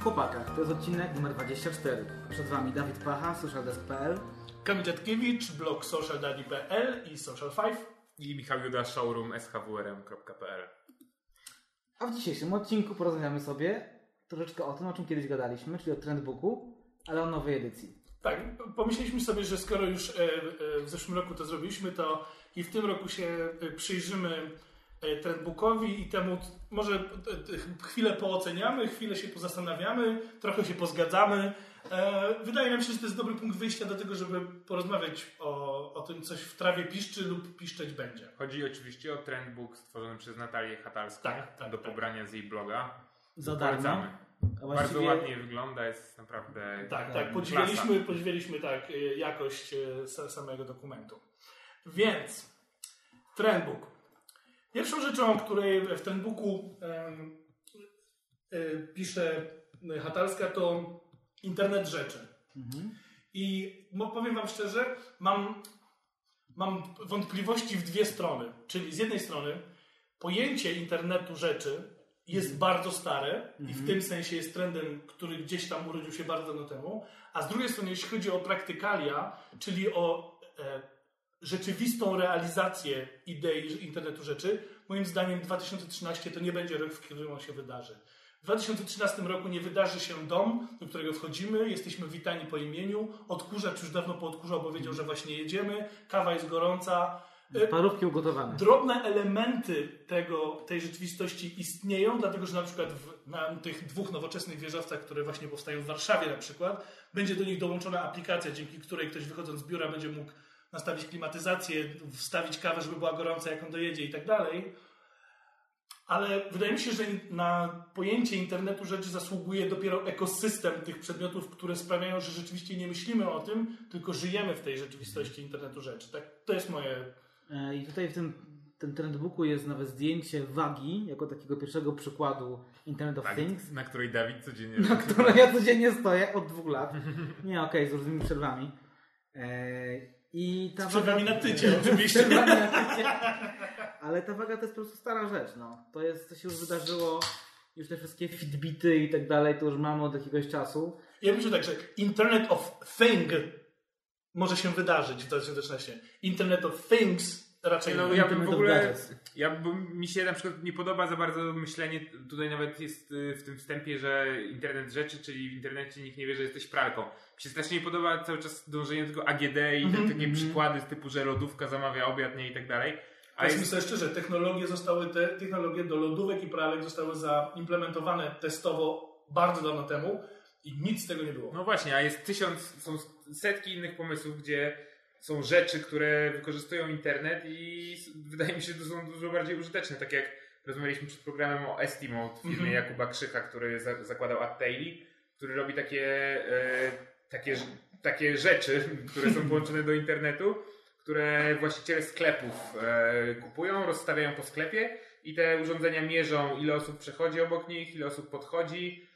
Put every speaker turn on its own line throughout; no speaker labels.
Witamy w Webskich Chłopakach. To jest odcinek numer 24. Przed Wami Dawid Pacha, socialdesk.pl.
Kamil Dziadkiewicz, blog socialdaddy.pl i Social5.
I Michał Juda, showroom shwrm.pl.
A w dzisiejszym odcinku porozmawiamy sobie troszeczkę o tym, o czym kiedyś gadaliśmy, czyli o trendbooku, ale o nowej edycji.
Tak, pomyśleliśmy sobie, że skoro już e, e, w zeszłym roku to zrobiliśmy, to i w tym roku się e, przyjrzymy trendbookowi i temu może e, chwilę pooceniamy, chwilę się pozastanawiamy, trochę się pozgadzamy. E, Wydaje nam się, że to jest dobry punkt wyjścia do tego, żeby porozmawiać o, o tym, coś w trawie piszczy lub piszczeć będzie.
Chodzi oczywiście o trendbook stworzony przez Natalię Hatalską
Tak, tak,
do
tak.
pobrania z jej bloga.
Za darmo. A
Bardzo ładnie wygląda, jest naprawdę...
Tak,
Tak,
tak, podziwialiśmy, podziwialiśmy tak jakość sa- samego dokumentu. Więc Trendbook. Pierwszą rzeczą, o której w Trendbooku em, y, pisze Hatalska, to internet rzeczy.
Mhm.
I mo- powiem Wam szczerze, mam, mam wątpliwości w dwie strony. Czyli z jednej strony pojęcie internetu rzeczy jest bardzo stare i w tym sensie jest trendem, który gdzieś tam urodził się bardzo dawno temu, a z drugiej strony jeśli chodzi o praktykalia, czyli o e, rzeczywistą realizację idei internetu rzeczy, moim zdaniem 2013 to nie będzie rok, w którym on się wydarzy. W 2013 roku nie wydarzy się dom, do którego wchodzimy, jesteśmy witani po imieniu, odkurzacz już dawno poodkurzał, bo wiedział, że właśnie jedziemy, kawa jest gorąca. E,
Parówki ugotowane.
Drobne elementy tego, tej rzeczywistości istnieją, dlatego że na przykład w, na tych dwóch nowoczesnych wieżowcach, które właśnie powstają w Warszawie na przykład, będzie do nich dołączona aplikacja, dzięki której ktoś wychodząc z biura będzie mógł nastawić klimatyzację, wstawić kawę, żeby była gorąca, jak on dojedzie i tak dalej. Ale wydaje mi się, że na pojęcie internetu rzeczy zasługuje dopiero ekosystem tych przedmiotów, które sprawiają, że rzeczywiście nie myślimy o tym, tylko żyjemy w tej rzeczywistości internetu rzeczy. Tak, to jest moje
E, I tutaj w tym, tym trendbooku jest nawet zdjęcie wagi, jako takiego pierwszego przykładu Internet of
Tak,
Things,
na której Dawid codziennie...
na którym ja codziennie stoję od dwóch lat. Nie, okej, z różnymi przerwami. E, I ta waga-
na tycie oczywiście.
na tycie. Ale ta waga to jest po prostu stara rzecz. No. To jest, to się już wydarzyło, już te wszystkie Fitbity i tak dalej, to już mamy od jakiegoś czasu.
Ja myślę tak, że Internet of Thing może się wydarzyć w 2013. Internet of Things raczej
No, ja bym w ogóle, ja bym, mi się na przykład nie podoba za bardzo myślenie, tutaj nawet jest y, w tym wstępie, że internet rzeczy, czyli w internecie nikt nie wie, że jesteś pralką. Mi się strasznie nie podoba cały czas dążenie do tego AGD i
Mhm,
te, takie przykłady z typu, że lodówka zamawia obiad, nie i tak dalej. A
Powiedzmy
jest,
sobie szczerze, technologie zostały, te technologie do lodówek i pralek zostały zaimplementowane testowo bardzo dawno temu i nic z tego nie było.
no właśnie, a jest tysiąc, są setki innych pomysłów, gdzie są rzeczy, które wykorzystują internet i wydaje mi się, że to są dużo bardziej użyteczne. Tak jak rozmawialiśmy przed programem o Estimo w firmie
Mhm.
Jakuba Krzycha, który za, zakładał AdTaily, który robi takie, e, takie, takie rzeczy, które są połączone do internetu, które właściciele sklepów e, kupują, rozstawiają po sklepie i te urządzenia mierzą, ile osób przechodzi obok nich, ile osób podchodzi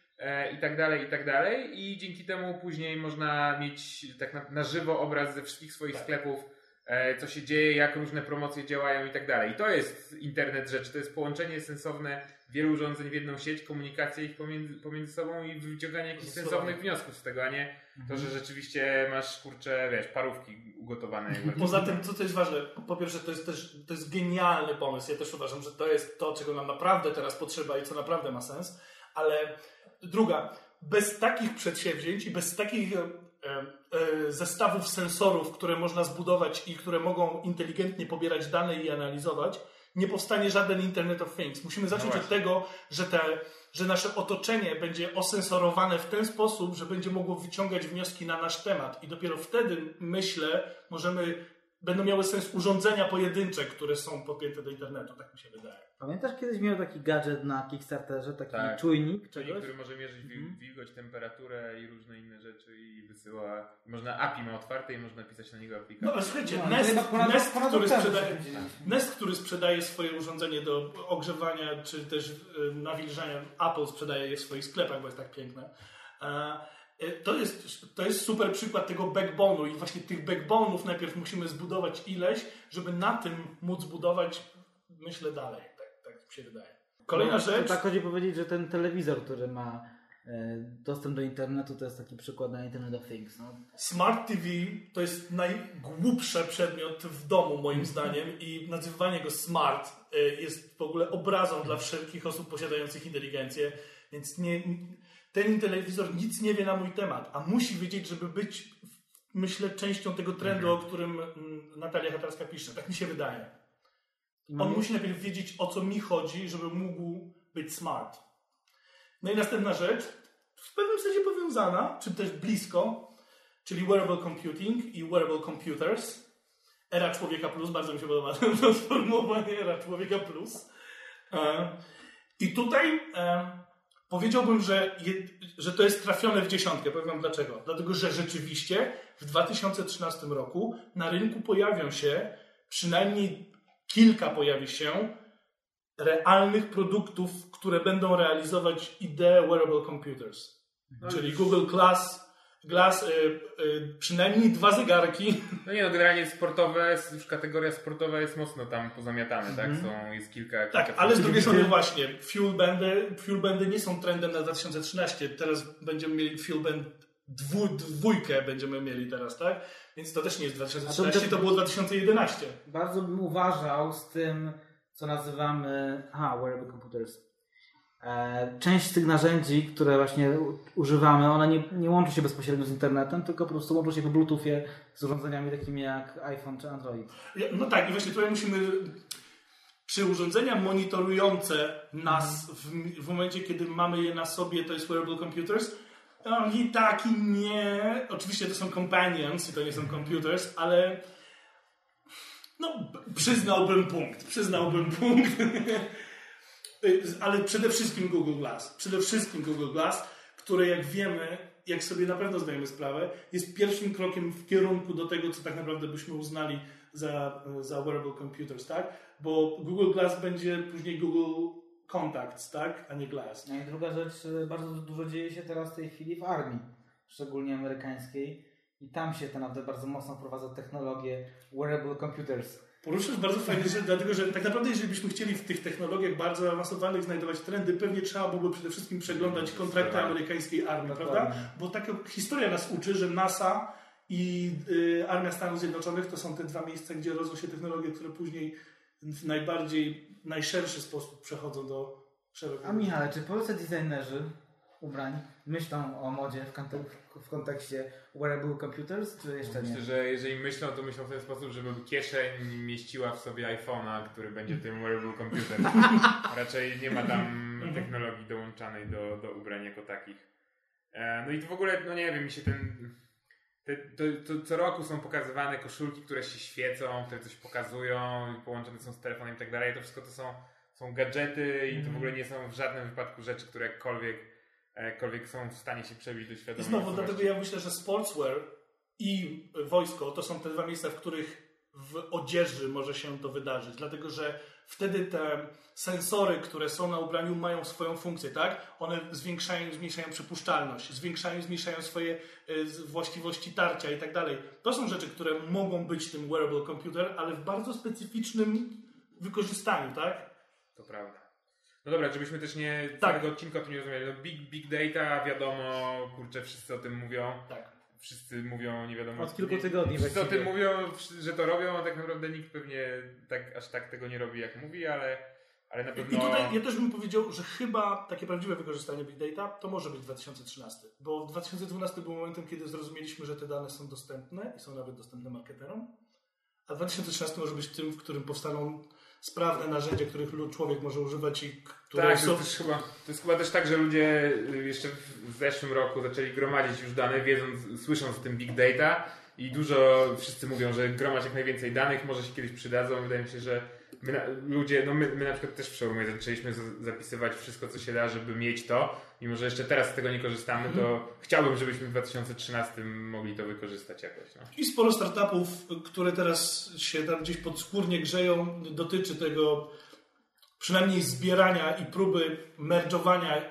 i tak dalej, i tak dalej. I dzięki temu później można mieć tak na, na żywo obraz ze wszystkich swoich sklepów, e, co się dzieje, jak różne promocje działają i tak dalej. I to jest internet rzeczy, to jest połączenie sensowne wielu urządzeń w jedną sieć, komunikacja ich pomiędzy, pomiędzy sobą i wyciąganie jakichś sensownych wniosków z tego, a nie to, że rzeczywiście masz, kurczę, wiesz, parówki ugotowane.
Poza tym, co to jest ważne, po pierwsze to jest też to jest genialny pomysł. Ja też uważam, że to jest to, czego nam naprawdę teraz potrzeba i co naprawdę ma sens. Ale druga, bez takich przedsięwzięć i bez takich e, e, zestawów sensorów, które można zbudować i które mogą inteligentnie pobierać dane i analizować, nie powstanie żaden Internet of Things. Musimy zacząć
No
od tego, że, te, że nasze otoczenie będzie osensorowane w ten sposób, że będzie mogło wyciągać wnioski na nasz temat. I dopiero wtedy, myślę, możemy, będą miały sens urządzenia pojedyncze, które są podpięte do internetu. Tak mi się wydaje.
Pamiętasz kiedyś miał taki gadżet na Kickstarterze, taki
Tak.
czujnik czegoś?
który może mierzyć
Mhm.
wilgoć, temperaturę i różne inne rzeczy i wysyła. Można API ma otwarte i można pisać na niego aplikację.
No ale słuchajcie,
No,
Nest,
ponad-
Nest,
ponad
który sprzedaje,
widzieliśmy.
Nest, który sprzedaje swoje urządzenie do ogrzewania czy też e, nawilżania, Apple sprzedaje je w swoich sklepach, bo jest tak piękne. E, To jest, to jest super przykład tego backbone'u i właśnie tych backbone'ów najpierw musimy zbudować ileś, żeby na tym móc budować, myślę, dalej. Tak, tak mi się wydaje. Kolejna
No,
rzecz.
Tak chodzi powiedzieć, że ten telewizor, który ma e, dostęp do internetu to jest taki przykład na Internet of Things. No.
Smart TV to jest najgłupszy przedmiot w domu, moim zdaniem, i nazywanie go smart e, jest w ogóle obrazą dla wszelkich osób posiadających inteligencję, więc nie, ten telewizor nic nie wie na mój temat, a musi wiedzieć, żeby być, myślę, częścią tego trendu, o którym mm, Natalia Hatarska pisze. Tak mi się wydaje. On musi najpierw wiedzieć, o co mi chodzi, żeby mógł być smart. No i następna rzecz, w pewnym sensie powiązana, czy też blisko, czyli wearable computing i wearable computers. Era człowieka plus, bardzo mi się podoba to sformułowanie, era człowieka plus. E, I tutaj e, powiedziałbym, że, że to jest trafione w dziesiątkę. Powiem wam dlaczego. Dlatego, że rzeczywiście w 2013 roku na rynku pojawią się, przynajmniej kilka pojawi się, realnych produktów, które będą realizować ideę wearable computers.
No
Czyli Google Glass, Glass y, y, przynajmniej dwa zegarki.
No nie, no generalnie sportowe, już kategoria sportowa jest mocno tam pozamiatane, tak? Są, jest kilka...
Tak,
kilka
ale z drugiej strony właśnie, fuel bandy, fuel bandy nie są trendem na 2013. Teraz będziemy mieli fuel band dwu, dwójkę będziemy mieli teraz, tak? Więc to też nie jest 2013,
A to-
to było 2011.
Bardzo bym uważał z tym, co nazywamy. Aha, wearable computers. E, Część z tych narzędzi, które właśnie używamy, one nie, nie łączą się bezpośrednio z internetem, tylko po prostu łączą się po Bluetoothie z urządzeniami takimi jak iPhone czy Android.
No tak, i właśnie tutaj musimy. Czy urządzenia monitorujące nas w, w momencie, kiedy mamy je na sobie, to jest wearable computers? No, I tak, i nie. Oczywiście to są companions i to nie są computers, ale no, przyznałbym punkt. Przyznałbym punkt. ale przede wszystkim Google Glass. Przede wszystkim Google Glass, które jak wiemy, jak sobie na pewno zdajemy sprawę, jest pierwszym krokiem w kierunku do tego, co tak naprawdę byśmy uznali za, za wearable computers, tak? Bo Google Glass będzie później Google Contacts, tak? A nie Glass.
No i druga rzecz, e, bardzo dużo dzieje się teraz w tej chwili w armii, szczególnie amerykańskiej. I tam się te naprawdę bardzo mocno wprowadza technologie wearable computers.
Poruszasz bardzo fajnie, że, dlatego że tak naprawdę, jeżeli byśmy chcieli w tych technologiach bardzo zaawansowanych znajdować trendy, pewnie trzeba byłoby przede wszystkim przeglądać kontrakty amerykańskiej armii, prawda?
Dokładnie.
Bo taka historia nas uczy, że NASA i y, Armia Stanów Zjednoczonych to są te dwa miejsca, gdzie rodzą się technologie, które później w najbardziej, najszerszy sposób przechodzą do szerokiego.
A Michale, czy polscy designerzy ubrań myślą o modzie w, kontek- w kontekście wearable computers, czy jeszcze nie?
Myślę, że jeżeli myślą, to myślą w ten sposób, żeby kieszeń mieściła w sobie iPhone'a, który będzie tym wearable computer. Raczej nie ma tam technologii dołączanej do, do ubrań jako takich. E, No i to w ogóle, no nie wiem, mi się ten... Te, to, to co roku są pokazywane koszulki, które się świecą, które coś pokazują, połączone są z telefonem i tak dalej. To wszystko to są, są gadżety i to w ogóle nie są w żadnym wypadku rzeczy, które jakkolwiek, jakkolwiek są w stanie się przebić do
I
świadomości.
znowu, dlatego ja myślę, że sportswear i wojsko to są te dwa miejsca, w których w odzieży może się to wydarzyć. Dlatego, że wtedy te sensory, które są na ubraniu, mają swoją funkcję, tak? One zwiększają, zmniejszają przepuszczalność, zwiększają, zmniejszają swoje z- właściwości tarcia i tak dalej. To są rzeczy, które mogą być tym wearable computer, ale w bardzo specyficznym wykorzystaniu, tak?
To prawda. No dobra, żebyśmy też nie
Tak.
całego odcinka o tym nie rozmawiali. No big, big data, wiadomo, kurczę, wszyscy o tym mówią.
Tak.
Wszyscy mówią, nie wiadomo.
Od kilku tygodni
Wszyscy o tym
właściwie.
mówią, że to robią, a tak naprawdę nikt pewnie tak, aż tak tego nie robi, jak mówi, ale, ale na
I
pewno...
tutaj ja też bym powiedział, że chyba takie prawdziwe wykorzystanie Big Data to może być 2013, bo 2012 był momentem, kiedy zrozumieliśmy, że te dane są dostępne i są nawet dostępne marketerom, a 2013 może być tym, w którym powstaną sprawne narzędzia, których człowiek może używać i które
Tak,
są...
to, też chyba, to jest chyba też tak, że ludzie y, jeszcze w zeszłym roku zaczęli gromadzić już dane, wiedząc, słysząc o tym big data i dużo, wszyscy mówią, że gromać jak najwięcej danych, może się kiedyś przydadzą. Wydaje mi się, że my, na, ludzie, no my, my na przykład też w showroomie zaczęliśmy z, zapisywać wszystko, co się da, żeby mieć to. Mimo, że jeszcze teraz z tego nie korzystamy, to chciałbym, żebyśmy w 2013 mogli to wykorzystać jakoś. No.
I sporo startupów, które teraz się tam gdzieś podskórnie grzeją, dotyczy tego przynajmniej zbierania i próby merdżowania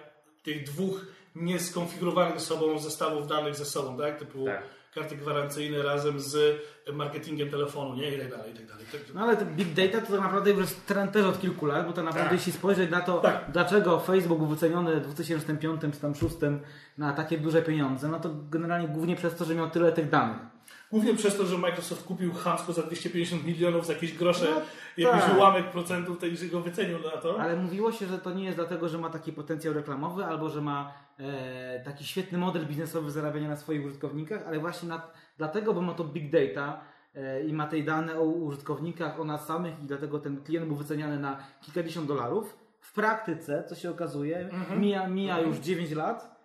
tych dwóch nieskonfigurowanych sobą zestawów danych ze sobą, tak? Typu
Tak.
Karty gwarancyjne razem z marketingiem telefonu, nie? I tak dalej, i tak dalej. Tak-
No ale big data to tak naprawdę już jest trend też od kilku lat, bo tak naprawdę
Tak.
jeśli spojrzeć na to,
Tak.
dlaczego Facebook był wyceniony w 2005 czy tam 2006 na takie duże pieniądze, no to generalnie głównie przez to, że miał tyle tych danych.
Głównie przez to, że Microsoft kupił Hamsko za 250 milionów za jakieś grosze,
No,
jakiś
tak.
ułamek procentów, tej, że go wycenił na to.
Ale mówiło się, że to nie jest dlatego, że ma taki potencjał reklamowy albo że ma e, taki świetny model biznesowy zarabiania na swoich użytkownikach, ale właśnie na, dlatego, bo ma to big data e, i ma tej dane o użytkownikach, o nas samych i dlatego ten klient był wyceniany na kilkadziesiąt dolarów. W praktyce, co się okazuje,
Mhm.
mija, mija już 9 lat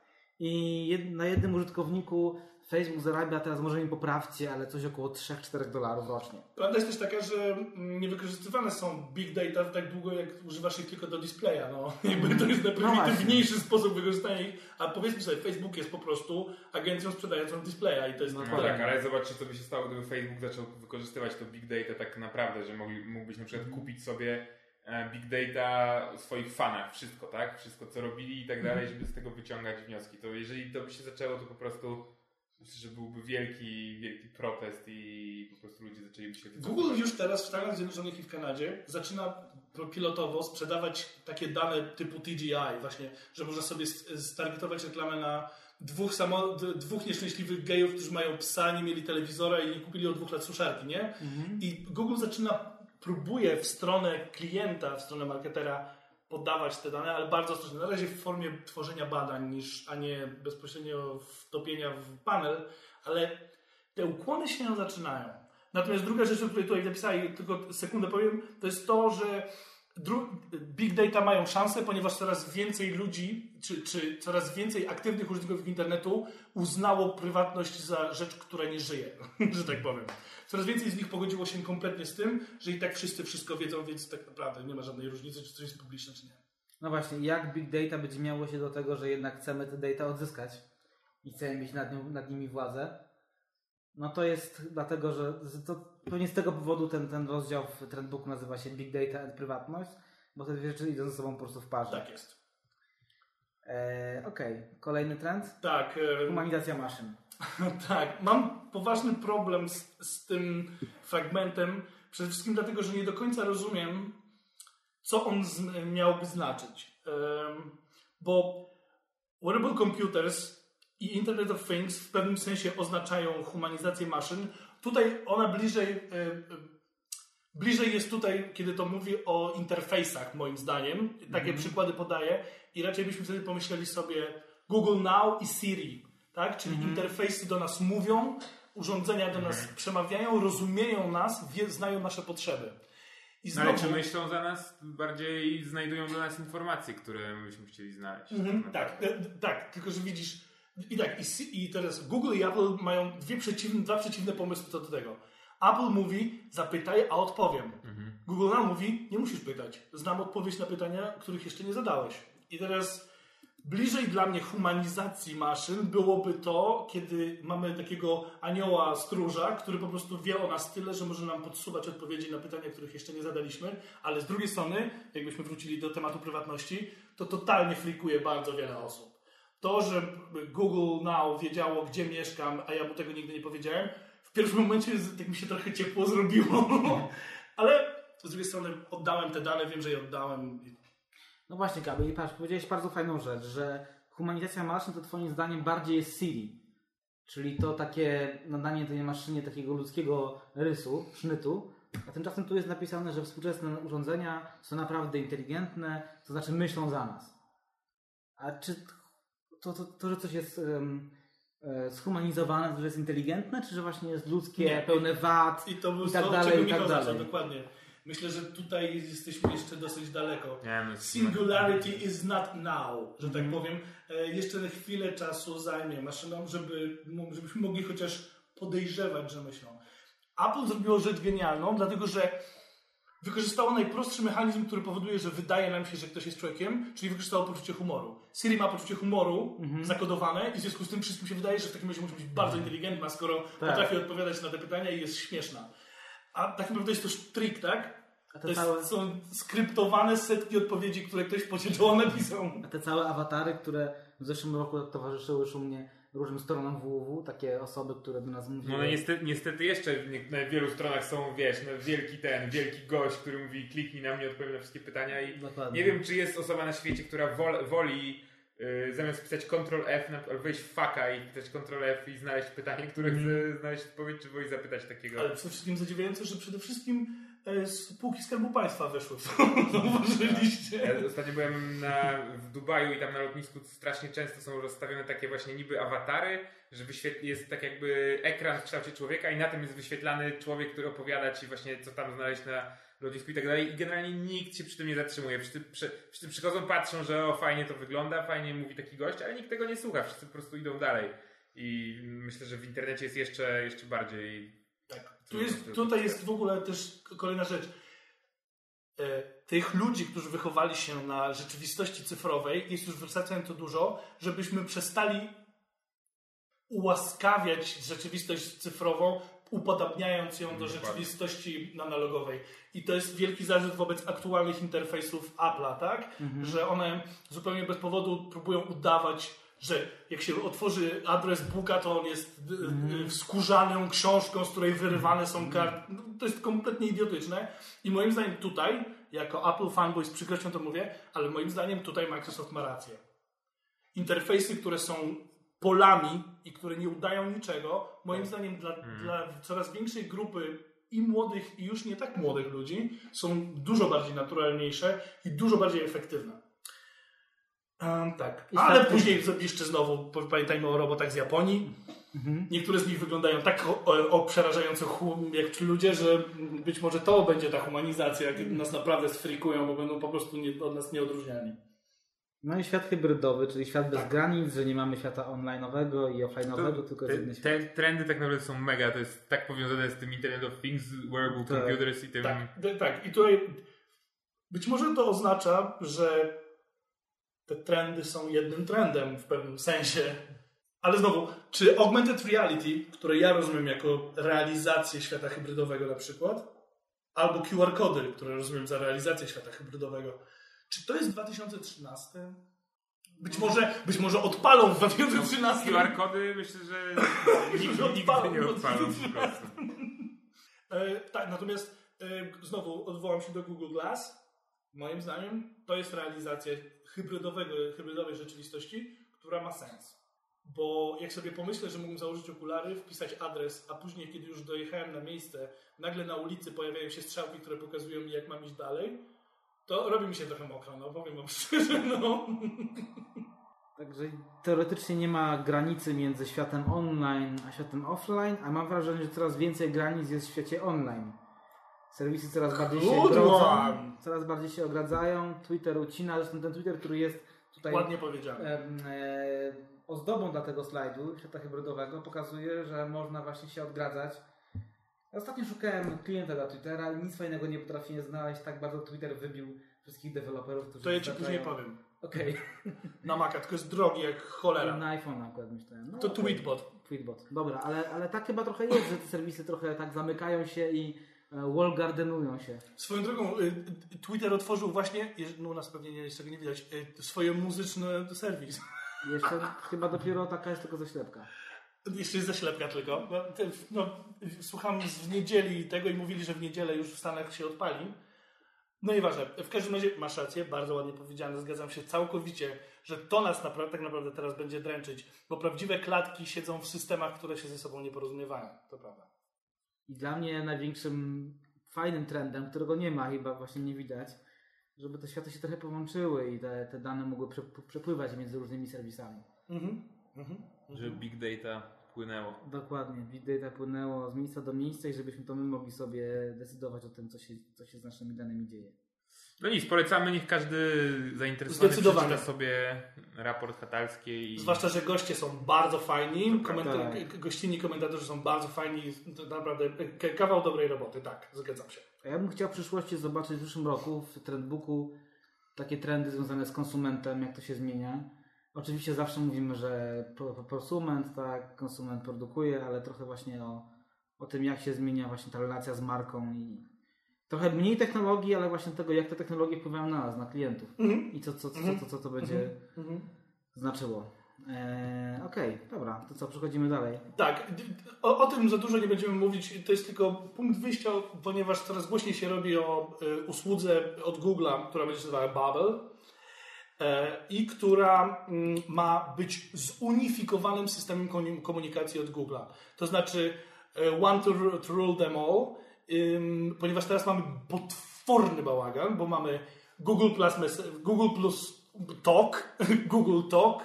i jed, na jednym użytkowniku Facebook zarabia teraz, może mi poprawcie, ale coś około 3-4 dolarów rocznie.
Prawda jest też taka, że mm, nie wykorzystywane są big data tak długo, jak używasz ich tylko do displaya. No. Jakby to jest najprymitywniejszy sposób wykorzystania ich. A powiedzmy sobie, Facebook jest po prostu agencją sprzedającą displaya i to jest
No
No
tak.
tak, ale zobaczcie, co by się stało, gdyby Facebook zaczął wykorzystywać to big data tak naprawdę, że mógłbyś na przykład kupić sobie e, big data o swoich fanach, wszystko, tak? Wszystko, co robili i tak dalej, żeby z tego wyciągać wnioski. To jeżeli to by się zaczęło, to po prostu że byłby wielki, wielki protest i po prostu ludzie zaczęliby się wycofywać.
Google już teraz w Stanach Zjednoczonych i w Kanadzie zaczyna pilotowo sprzedawać takie dane typu TGI, właśnie, że można sobie st- stargetować reklamę na dwóch, samo, dwóch nieszczęśliwych gejów, którzy mają psa, nie mieli telewizora i nie kupili od dwóch lat suszarki, nie? I Google zaczyna, próbuje w stronę klienta, w stronę marketera podawać te dane, ale bardzo ostrożnie. Na razie w formie tworzenia badań, niż, a nie bezpośrednio wtopienia w panel, ale te ukłony się zaczynają. Natomiast druga rzecz, o której tutaj napisali, tylko sekundę powiem, to jest to, że big data mają szansę, ponieważ coraz więcej ludzi, czy, czy coraz więcej aktywnych użytkowników internetu uznało prywatność za rzecz, która nie żyje, że tak powiem. Coraz więcej z nich pogodziło się kompletnie z tym, że i tak wszyscy wszystko wiedzą, więc tak naprawdę nie ma żadnej różnicy, czy coś jest publiczne, czy nie.
No właśnie, jak big data będzie miało się do tego, że jednak chcemy te data odzyskać i chcemy mieć nad, nad nimi władzę? No to jest dlatego, że to pewnie z tego powodu ten, ten rozdział w Trendbooku nazywa się Big Data and Prywatność, bo te dwie rzeczy idą ze sobą po prostu w parze.
Tak jest.
E, Okej, kolejny trend.
Tak. e,
Humanizacja maszyn.
Tak, mam poważny problem z, z tym fragmentem. Przede wszystkim dlatego, że nie do końca rozumiem, co on z, miałby znaczyć. Bo wearable computers i Internet of Things w pewnym sensie oznaczają humanizację maszyn. Tutaj ona bliżej, e, e, bliżej jest tutaj, kiedy to mówi o interfejsach, moim zdaniem. Takie przykłady podaję i raczej byśmy wtedy pomyśleli sobie Google Now i Siri, tak? Czyli interfejsy do nas mówią, urządzenia do nas przemawiają, rozumieją nas, wie, znają nasze potrzeby. I
No ale czy myślą za nas, bardziej znajdują dla nas informacje, które my byśmy chcieli znaleźć?
Mhm, tak, e, tak, tylko że widzisz. I tak, i, i teraz Google i Apple mają dwie przeciwne, dwa przeciwne pomysły co do tego. Apple mówi, zapytaj, a odpowiem. Google nam mówi, nie musisz pytać. Znam odpowiedź na pytania, których jeszcze nie zadałeś. I teraz bliżej dla mnie humanizacji maszyn byłoby to, kiedy mamy takiego anioła stróża, który po prostu wie o nas tyle, że może nam podsuwać odpowiedzi na pytania, których jeszcze nie zadaliśmy, ale z drugiej strony, jakbyśmy wrócili do tematu prywatności, to totalnie flikuje bardzo wiele osób. To, że Google Now wiedziało, gdzie mieszkam, a ja mu tego nigdy nie powiedziałem, w pierwszym momencie tak mi się trochę ciepło zrobiło. Ale z drugiej strony oddałem te dane, wiem, że je oddałem.
No właśnie, Gabi, patrz, powiedziałeś bardzo fajną rzecz, że humanizacja maszyn to twoim zdaniem bardziej jest Siri. Czyli to takie nadanie tej maszynie takiego ludzkiego rysu, sznytu. A tymczasem tu jest napisane, że współczesne urządzenia są naprawdę inteligentne, to znaczy myślą za nas. A czy to, to, to że coś jest um, e, zhumanizowane, to że jest inteligentne, czy że właśnie jest ludzkie,
Nie.
pełne wad
I to był
i tak
to,
dalej,
czego
i tak
zaczął,
dalej.
dokładnie. Myślę, że tutaj jesteśmy jeszcze dosyć daleko.
No,
Singularity is not now, że tak
Mhm.
powiem. E, Jeszcze chwilę czasu zajmie maszynom, żeby, żebyśmy mogli chociaż podejrzewać, że myślą. Apple zrobiło rzecz genialną, dlatego że wykorzystało najprostszy mechanizm, który powoduje, że wydaje nam się, że ktoś jest człowiekiem, czyli wykorzystało poczucie humoru. Siri ma poczucie humoru
Mhm.
zakodowane i w związku z tym wszystkim się wydaje, że w takim razie musi być bardzo inteligentna, skoro potrafi odpowiadać na te pytania i jest śmieszna. A tak naprawdę jest to trik, tak?
A
To
te
jest,
całe,
są skryptowane setki odpowiedzi, które ktoś posiedział napisał.
a te całe awatary, które w zeszłym roku towarzyszyły szumnie różnym stronom www, takie osoby, które do nas mówiły.
No, no niestety, niestety jeszcze w nie- na wielu stronach są, wiesz, no, wielki ten, wielki gość, który mówi kliknij na mnie, odpowiem na wszystkie pytania i
Dokładnie.
nie wiem, czy jest osoba na świecie, która wol, woli y, zamiast pisać Ctrl F, albo wejść w faka i pisać Ctrl F i znaleźć pytanie, które chce znaleźć odpowiedź, czy woli zapytać takiego.
Ale przede wszystkim zadziwiające, że przede wszystkim spółki Skarbu Państwa weszły w to. Zauważyliście?
Ja ostatnio byłem na, w Dubaju i tam na lotnisku strasznie często są rozstawione takie właśnie niby awatary, że jest tak jakby ekran w kształcie człowieka i na tym jest wyświetlany człowiek, który opowiada ci właśnie co tam znaleźć na lotnisku i tak dalej i generalnie nikt się przy tym nie zatrzymuje. Wszyscy, przy, wszyscy przychodzą, patrzą, że o fajnie to wygląda, fajnie mówi taki gość, ale nikt tego nie słucha, wszyscy po prostu idą dalej. I myślę, że w internecie jest jeszcze, jeszcze bardziej.
Tu jest, tutaj jest w ogóle też kolejna rzecz. E, Tych ludzi, którzy wychowali się na rzeczywistości cyfrowej, jest już wystarczająco dużo, żebyśmy przestali ułaskawiać rzeczywistość cyfrową, upodabniając ją do rzeczywistości analogowej. I to jest wielki zarzut wobec aktualnych interfejsów Apple'a, tak? Że one zupełnie bez powodu próbują udawać, że jak się otworzy adres Booka, to on jest skórzaną książką, z której wyrywane są karty. No, To jest kompletnie idiotyczne. I moim zdaniem tutaj, jako Apple fanboy z przykrością to mówię, ale moim zdaniem tutaj Microsoft ma rację. Interfejsy, które są polami i które nie udają niczego, moim zdaniem dla, dla coraz większej grupy i młodych, i już nie tak młodych ludzi, są dużo bardziej naturalniejsze i dużo bardziej efektywne. Em, tak.
I
Ale później jeszcze znowu pamiętajmy o robotach z Japonii. Niektóre z nich wyglądają tak o, o, przerażająco hum, jak ludzie, że być może to będzie ta humanizacja, jak nas naprawdę sfrikują, bo będą po prostu nie, od nas nieodróżniani.
No i świat hybrydowy, czyli świat bez
Tak.
granic, że nie mamy świata online'owego i offline'owego, tylko jest
te,
świat.
te trendy tak naprawdę są mega, to jest tak powiązane z tym Internet of Things, wearable
Tak.
computers i tym...
Tak, tak. I tutaj być może to oznacza, że te trendy są jednym trendem w pewnym sensie. Ale znowu, czy augmented reality, które ja rozumiem jako realizację świata hybrydowego na przykład, albo QR kody, które rozumiem za realizację świata hybrydowego, czy to jest 2013? Być może, być może odpalą w 2013.
QR kody myślę, że nigdy,
Odpalą,
nigdy nie
no,
odpalą
nigdy.
prostu.
E, tak, natomiast e, znowu odwołam się do Google Glass. Moim zdaniem to jest realizacja hybrydowego, hybrydowej rzeczywistości, która ma sens. Bo jak sobie pomyślę, że mógłbym założyć okulary, wpisać adres, a później, kiedy już dojechałem na miejsce, nagle na ulicy pojawiają się strzałki, które pokazują mi, jak mam iść dalej, to robi mi się trochę mokro, no powiem wam szczerze, no.
Także teoretycznie nie ma granicy między światem online a światem offline, a mam wrażenie, że coraz więcej granic jest w świecie online. Serwisy coraz bardziej się
Good
grodzą,
one.
coraz bardziej się ogradzają, Twitter ucina, zresztą ten Twitter, który jest tutaj
Ładnie powiedziane.
em, e, ozdobą dla tego slajdu świata hybrydowego, pokazuje, że można właśnie się odgradzać. Ja Ostatnio szukałem klienta dla Twittera i nic fajnego nie potrafiłem znaleźć, tak bardzo Twitter wybił wszystkich deweloperów, którzy
To ja ci później powiem.
Okej,
Na Maca, tylko jest drogi jak cholera.
na iPhone akurat myślałem. No,
To
okej.
Tweetbot.
Tweetbot. Dobra, ale, ale tak chyba trochę jest, że te serwisy trochę tak zamykają się i wall gardenują się.
Swoją drogą, y, Twitter otworzył właśnie, no u nas pewnie nie, tego nie widać, y, swoje muzyczny serwis.
Jeszcze chyba dopiero taka jest tylko zaślepka.
Jeszcze jest zaślepka tylko. No, no, słucham z w niedzieli tego i mówili, że w niedzielę już w Stanach się odpali. No i ważne. W każdym razie masz rację, bardzo ładnie powiedziane, zgadzam się całkowicie, że to nas napra- tak naprawdę teraz będzie dręczyć, bo prawdziwe klatki siedzą w systemach, które się ze sobą nie porozumiewają. To prawda.
I dla mnie największym fajnym trendem, którego nie ma, chyba właśnie nie widać, żeby te światy się trochę połączyły i te, te dane mogły prze, przepływać między różnymi serwisami.
Mhm. Mhm.
Że big data płynęło.
Dokładnie. Big data płynęło z miejsca do miejsca i żebyśmy to my mogli sobie decydować o tym, co się, co się z naszymi danymi dzieje.
No nic, polecamy, niech każdy zainteresowany
Zdecydowanie.
przeczyta sobie raport Hatalskiej i...
Zwłaszcza, że goście są bardzo fajni, komenta-
tak.
k- gościnni komentatorzy są bardzo fajni, to naprawdę k- kawał dobrej roboty, tak, zgadzam się.
A ja bym chciał w przyszłości zobaczyć w przyszłym roku w trendbooku takie trendy związane z konsumentem, jak to się zmienia. Oczywiście zawsze mówimy, że pro- pro- prosument, tak, konsument produkuje, ale trochę właśnie o, o tym, jak się zmienia właśnie ta relacja z marką i trochę mniej technologii, ale właśnie tego, jak te technologie wpływają na nas, na klientów
Mhm.
i co, co, co, co, co, co to będzie
Mhm.
znaczyło. Eee, Okej, dobra, to co, przechodzimy dalej.
Tak, o, o tym za dużo nie będziemy mówić. To jest tylko punkt wyjścia, ponieważ coraz głośniej się robi o y, usłudze od Google'a, która będzie się nazywała Bubble e, i która mm, ma być zunifikowanym systemem komunikacji od Google'a. To znaczy e, one to, to rule them all, ponieważ teraz mamy potworny bałagan, bo mamy Google Plus, Mes- Google Plus Talk, Google Talk,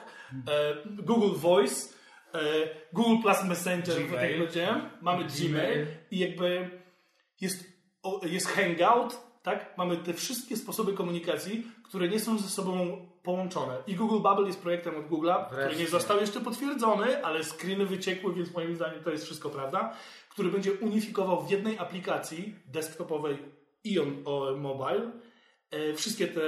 e, Google Voice, e, Google Plus Messenger,
Gmail.
mamy Gmail i jakby jest, jest Hangout, tak? Mamy te wszystkie sposoby komunikacji, które nie są ze sobą połączone. I Google Bubble jest projektem od Google'a, który nie został jeszcze potwierdzony, ale screeny wyciekły, więc moim zdaniem to jest wszystko prawda, który będzie unifikował w jednej aplikacji desktopowej i on, mobile e, wszystkie te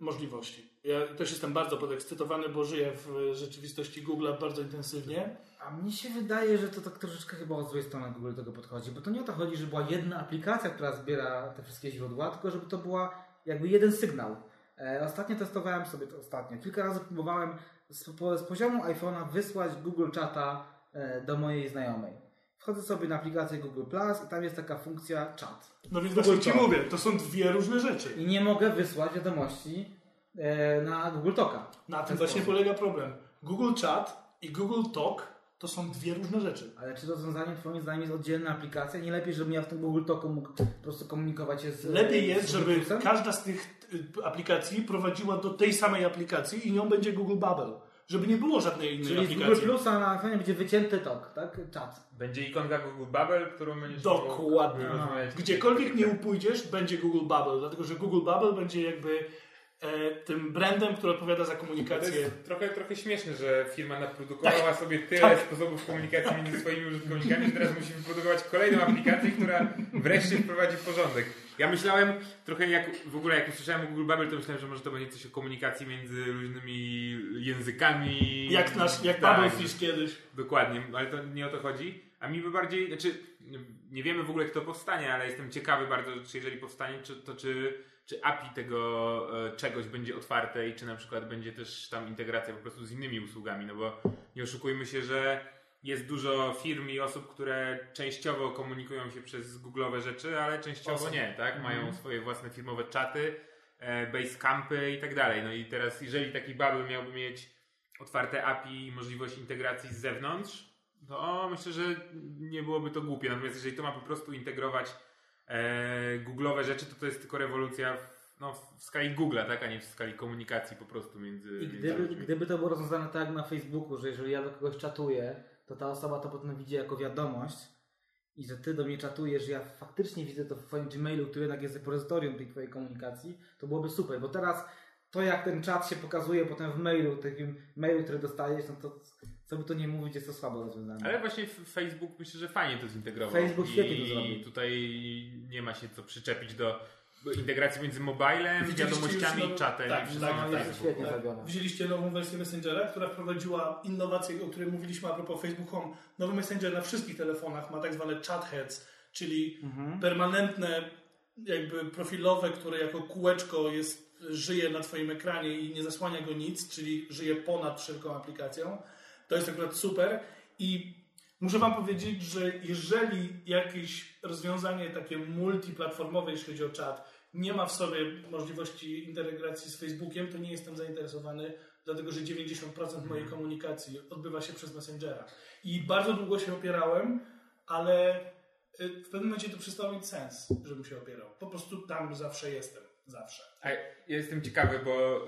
możliwości. Ja też jestem bardzo podekscytowany, bo żyję w rzeczywistości Google'a bardzo intensywnie.
A mnie się wydaje, że to tak troszeczkę chyba od złej strony Google do tego podchodzi, bo to nie o to chodzi, że była jedna aplikacja, która zbiera te wszystkie źródła, tylko żeby to była jakby jeden sygnał. E, ostatnio testowałem sobie to ostatnio. Kilka razy próbowałem z, z poziomu iPhone'a wysłać Google Chata e, do mojej znajomej. Wchodzę sobie na aplikację Google Plus i tam jest taka funkcja chat.
No więc
Google
właśnie ci mówię, to są dwie różne rzeczy.
I nie mogę wysłać wiadomości e, na Google Talka.
Na tym właśnie polega problem. Google Chat i Google Talk to są dwie różne rzeczy.
Ale czy rozwiązaniem Twoim zdaniem jest oddzielna aplikacja? Nie lepiej, żebym ja w tym Google Talku mógł po prostu komunikować się z
Lepiej
z
jest, żeby
Google Plusem?
każda z tych y, aplikacji prowadziła do tej samej aplikacji i nią będzie Google Bubble. Żeby nie było żadnej innej
Czyli z Google
aplikacji.
Plusa na iPhone będzie wycięty tok, tak? Czat.
Będzie ikonka Google Bubble, którą będziesz
Dokładnie.
mógł.
Gdziekolwiek nie upójdziesz, będzie Google Bubble, dlatego że Google Bubble będzie jakby tym brandem, który odpowiada za
To
komunikację.
jest trochę, trochę śmieszne, że firma naprodukowała sobie tyle
tak.
sposobów komunikacji między swoimi użytkownikami, że teraz musimy produkować kolejną aplikację, która wreszcie wprowadzi porządek. Ja myślałem trochę jak w ogóle jak usłyszałem o Google Bubble, to myślałem, że może to będzie coś o komunikacji między różnymi językami.
Jak nasz, jak
Tak.
Bubblefish kiedyś.
Dokładnie, ale to nie o to chodzi. A mi by bardziej, znaczy nie wiemy w ogóle kto powstanie, ale jestem ciekawy bardzo, czy jeżeli powstanie, to czy, czy API tego e, czegoś będzie otwarte i czy na przykład będzie też tam integracja po prostu z innymi usługami, no bo nie oszukujmy się, że jest dużo firm i osób, które częściowo komunikują się przez Google'owe rzeczy, ale częściowo nie, tak? Mają swoje własne firmowe czaty, e, basecampy i tak dalej. No i teraz jeżeli taki Bubble miałby mieć otwarte API i możliwość integracji z zewnątrz, to myślę, że nie byłoby to głupie. Natomiast jeżeli to ma po prostu integrować e, Google'owe rzeczy, to to jest tylko rewolucja w, no, w skali Google'a, tak? a nie w skali komunikacji po prostu między,
I
między
gdyby,
ludźmi.
gdyby to było rozwiązane tak jak na Facebooku, że jeżeli ja do kogoś czatuję, to ta osoba to potem widzi jako wiadomość i że ty do mnie czatujesz, że ja faktycznie widzę to w twoim Gmailu, który jednak jest repozytorium tej twojej komunikacji, to byłoby super, bo teraz to jak ten czat się pokazuje potem w mailu, takim mailu, który dostajesz, no to co by to nie mówić, jest to słabo rozwiązane.
Ale właśnie Facebook myślę, że fajnie to zintegrował.
Facebook świetnie to
I
zrobił.
tutaj nie ma się co przyczepić do integracji między mobilem, wiadomościami i czatem.
tak,
i wszystkim na
jest
Facebooku.
świetnie zrobione.
Widzieliście nową wersję Messengera, która wprowadziła innowację, o której mówiliśmy a propos Facebook Home. Nowy Messenger na wszystkich telefonach ma tak zwane chat heads, czyli
Mhm.
permanentne, jakby profilowe, które jako kółeczko jest, żyje na Twoim ekranie i nie zasłania go nic, czyli żyje ponad wszelką aplikacją. To jest akurat super i muszę Wam powiedzieć, że jeżeli jakieś rozwiązanie takie multiplatformowe, jeśli chodzi o czat, nie ma w sobie możliwości integracji z Facebookiem, to nie jestem zainteresowany, dlatego że 90% mojej komunikacji odbywa się przez Messengera. I bardzo długo się opierałem, ale y, w pewnym momencie to przestało mieć sens, żebym się opierał. Po prostu tam zawsze jestem. Zawsze.
A ja jestem ciekawy, bo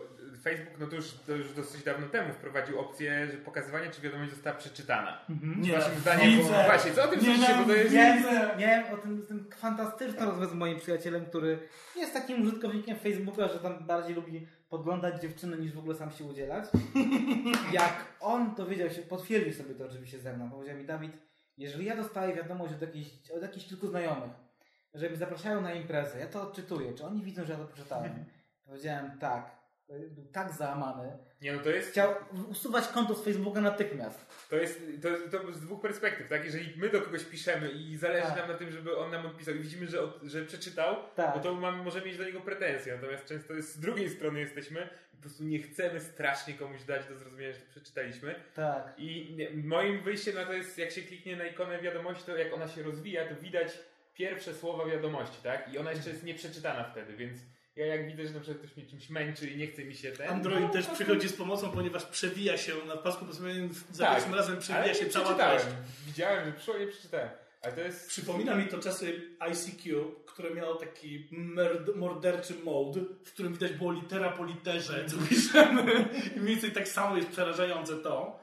Facebook no to już, to już dosyć dawno temu wprowadził opcję że pokazywanie, czy wiadomość została przeczytana.
Nie,
Waszym zdaniem, bo, właśnie, co o tym sądzicie, bo to jest...
Miałem, miałem o tym, tym fantastyczną rozmowę z moim przyjacielem, który jest takim użytkownikiem Facebooka, że tam bardziej lubi podglądać dziewczyny niż w ogóle sam się udzielać. Jak on dowiedział się, potwierdził sobie to oczywiście ze mną, powiedział mi Dawid, jeżeli ja dostaję wiadomość od jakichś, od jakichś kilku znajomych, że mnie zapraszają na imprezę, ja to odczytuję, czy oni widzą, że ja to przeczytałem? Powiedziałem tak, był tak załamany.
Nie, no to jest,
Chciał usuwać konto z Facebooka natychmiast.
to jest to, to z dwóch perspektyw, tak? Jeżeli my do kogoś piszemy i zależy
Tak.
nam na tym, żeby on nam odpisał i widzimy, że, od, że przeczytał,
Tak.
no to mamy, możemy mieć do niego pretensje. Natomiast często jest, z drugiej strony jesteśmy i po prostu nie chcemy strasznie komuś dać do zrozumienia, że to przeczytaliśmy.
Tak.
I moim wyjściem na to jest, jak się kliknie na ikonę wiadomości, to jak ona się rozwija, to widać pierwsze słowa wiadomości, tak? I ona jeszcze jest nieprzeczytana wtedy, więc ja jak widzę, że na przykład ktoś mnie czymś męczy i nie chce mi się ten...
Android
no,
też
to-
przychodzi z pomocą, ponieważ przewija się na pasku posłuchowym za
Tak,
pierwszym razem przewija się cała treść.
Widziałem, że przyszło, nie przeczytałem. Ale to jest...
Przypomina mi to czasy ICQ, które miało taki merd- morderczy mode, w którym widać było litera po literze, co piszemy. I mniej więcej tak samo jest przerażające to.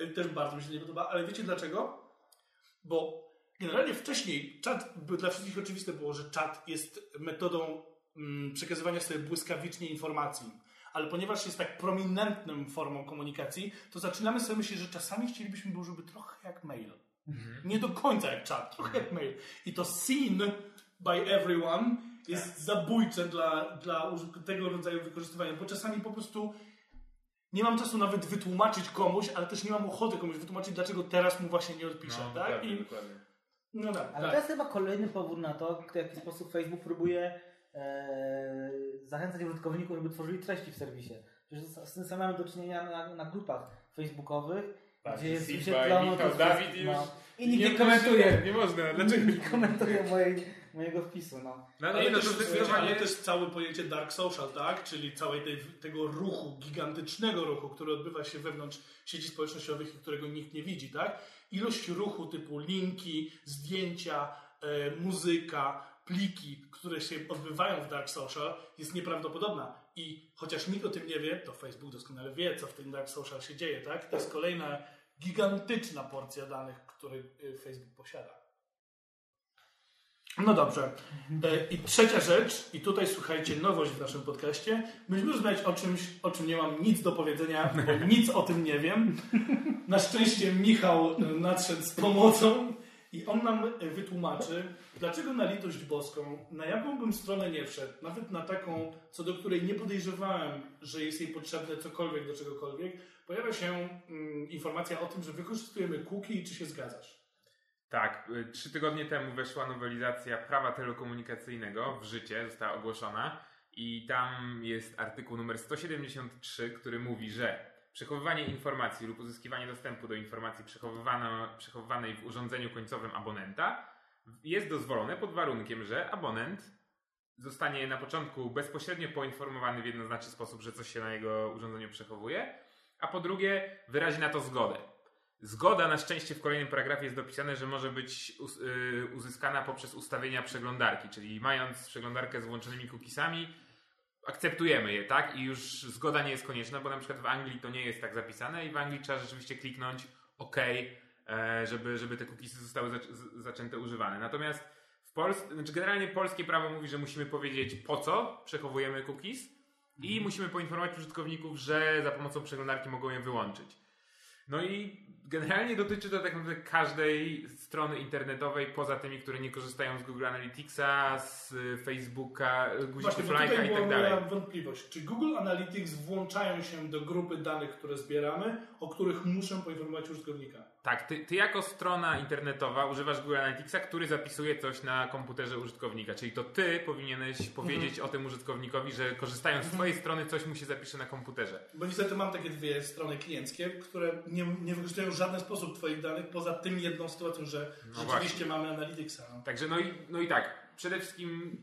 Y, Też bardzo mi się nie podoba, ale wiecie dlaczego? Bo generalnie wcześniej czat, dla wszystkich oczywiste było, że czat jest metodą mm, przekazywania sobie błyskawicznie informacji. Ale ponieważ jest tak prominentną formą komunikacji, to zaczynamy sobie myśleć, że czasami chcielibyśmy, żeby trochę jak mail. Nie do końca jak czat, trochę jak mail. I to seen by everyone jest zabójcze dla, dla tego rodzaju wykorzystywania, bo czasami po prostu nie mam czasu nawet wytłumaczyć komuś, ale też nie mam ochoty komuś wytłumaczyć, dlaczego teraz mu właśnie nie odpiszę,
No,
tak?
dokładnie,
I,
dokładnie.
No tak,
Ale
tak.
to jest chyba kolejny powód na to, w jaki sposób Facebook próbuje e, zachęcać użytkowników, żeby tworzyli treści w serwisie. Przecież z, tym samym mamy do czynienia na, na grupach facebookowych,
Tak,
gdzie jest wyświetlone
Michał,
to
Dawid już-
no. I nikt nie,
Nie
komentuje.
Nie można, dlaczego?
Nikt nie komentuje mojej, mojego wpisu, no.
No,
Ale,
nie, no
też,
zdecydowanie...
ale też całe pojęcie dark social, tak? Czyli całej tej, tego ruchu, gigantycznego ruchu, który odbywa się wewnątrz sieci społecznościowych i którego nikt nie widzi, tak? Ilość ruchu typu linki, zdjęcia, e, muzyka, pliki, które się odbywają w dark social jest nieprawdopodobna. I chociaż nikt o tym nie wie, to Facebook doskonale wie, co w tym dark social się dzieje, tak? To jest kolejna gigantyczna porcja danych, które y, Facebook posiada. No dobrze. E, I trzecia rzecz, i tutaj słuchajcie, nowość w naszym podcaście. Będziemy rozmawiać o czymś, o czym nie mam nic do powiedzenia, bo nic o tym nie wiem. Na szczęście Michał e, nadszedł z pomocą i on nam e, wytłumaczy, dlaczego na litość boską, na jaką bym stronę nie wszedł, nawet na taką, co do której nie podejrzewałem, że jest jej potrzebne cokolwiek do czegokolwiek, pojawia się mm, informacja o tym, że wykorzystujemy cookie i czy się zgadzasz.
Tak, y, trzy tygodnie temu weszła nowelizacja prawa telekomunikacyjnego w życie, została ogłoszona i tam jest artykuł numer 173, który mówi, że przechowywanie informacji lub uzyskiwanie dostępu do informacji przechowywanej w urządzeniu końcowym abonenta jest dozwolone pod warunkiem, że abonent zostanie na początku bezpośrednio poinformowany w jednoznaczny sposób, że coś się na jego urządzeniu przechowuje, a po drugie wyrazi na to zgodę. Zgoda na szczęście w kolejnym paragrafie jest dopisane, że może być y, uzyskana poprzez ustawienia przeglądarki, czyli mając przeglądarkę z włączonymi cookiesami, akceptujemy je, tak? I już zgoda nie jest konieczna, bo na przykład w Anglii to nie jest tak zapisane i w Anglii trzeba rzeczywiście kliknąć OK, e, żeby, żeby te cookiesy zostały zac- zaczęte używane. Natomiast w Polsce, znaczy generalnie polskie prawo mówi, że musimy powiedzieć po co przechowujemy cookies i musimy poinformować użytkowników, że za pomocą przeglądarki mogą je wyłączyć. No i generalnie dotyczy to tak naprawdę każdej strony internetowej, poza tymi, które nie korzystają z Google Analyticsa, z Facebooka, guzików lajka i tak dalej.
moja wątpliwość. Czy Google Analytics włączają się do grupy danych, które zbieramy, o których muszę poinformować użytkownika?
Tak, ty, ty jako strona internetowa używasz Google Analyticsa, który zapisuje coś na komputerze użytkownika. Czyli to ty powinieneś powiedzieć o tym użytkownikowi, że korzystając z twojej strony coś mu się zapisze na komputerze.
Bo niestety mam takie dwie strony klienckie, które nie, nie wykorzystują w żaden sposób Twoich danych, poza tym jedną sytuacją, że
No
rzeczywiście mamy Analyticsa. No.
Także no i, no i tak, przede wszystkim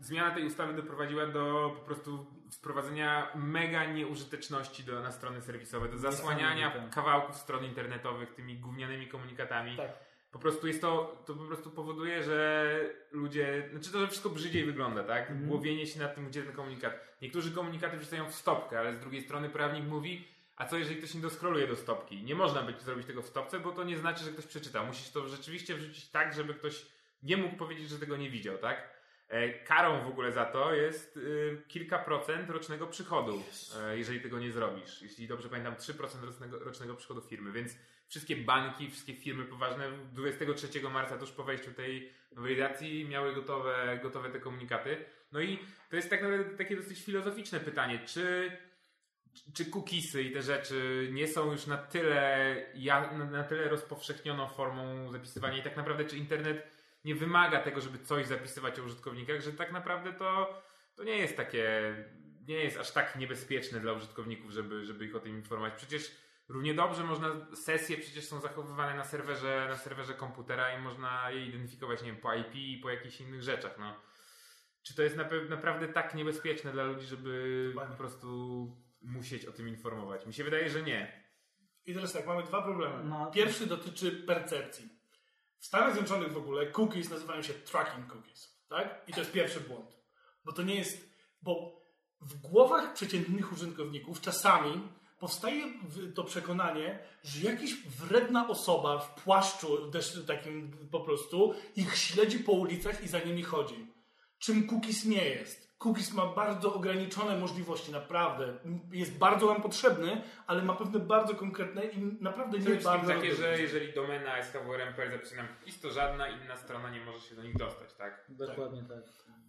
zmiana tej ustawy doprowadziła do po prostu wprowadzenia mega nieużyteczności do, na strony serwisowe, do zasłaniania kawałków stron internetowych tymi gównianymi komunikatami.
Tak.
Po prostu jest to, to po prostu powoduje, że ludzie, znaczy to wszystko brzydziej wygląda, tak?
Mhm.
Głowienie się nad tym, gdzie ten komunikat. Niektórzy komunikaty wrzucają w stopkę, ale z drugiej strony prawnik mówi, a co jeżeli ktoś nie doskroluje do stopki? Nie można być zrobić tego w stopce, bo to nie znaczy, że ktoś przeczytał. Musisz to rzeczywiście wrzucić tak, żeby ktoś nie mógł powiedzieć, że tego nie widział, tak? E, Karą w ogóle za to jest y, kilka procent rocznego przychodu, e, jeżeli tego nie zrobisz. Jeśli dobrze pamiętam, 3% rocznego, rocznego przychodu firmy, więc wszystkie banki, wszystkie firmy poważne 23 marca, tuż po wejściu tej nowelizacji, miały gotowe, gotowe te komunikaty. No i to jest tak naprawdę takie dosyć filozoficzne pytanie, czy czy cookiesy i te rzeczy nie są już na tyle, na, tyle rozpowszechnioną formą zapisywania i tak naprawdę czy internet nie wymaga tego, żeby coś zapisywać o użytkownikach, że tak naprawdę to, to nie jest takie, nie jest aż tak niebezpieczne dla użytkowników, żeby, żeby ich o tym informować. Przecież równie dobrze można, sesje przecież są zachowywane na serwerze, na serwerze komputera i można je identyfikować, nie wiem, po IP i po jakichś innych rzeczach, no. Czy to jest naprawdę tak niebezpieczne dla ludzi, żeby po prostu musieć o tym informować? Mi się wydaje, że nie.
I teraz tak, mamy dwa problemy.
No.
Pierwszy dotyczy percepcji. W Stanach Zjednoczonych w ogóle cookies nazywają się tracking cookies, tak? I to jest pierwszy błąd. Bo to nie jest, bo w głowach przeciętnych użytkowników czasami powstaje to przekonanie, że jakaś wredna osoba w płaszczu takim po prostu ich śledzi po ulicach i za nimi chodzi. Czym cookies nie jest. Cookies ma bardzo ograniczone możliwości, naprawdę. Jest bardzo nam potrzebny, ale ma pewne bardzo konkretne i naprawdę nie bardzo...
takie, że jeżeli domena SKWRMPL zapisze nam cookies, to żadna inna strona nie może się do nich dostać, tak?
Dokładnie tak.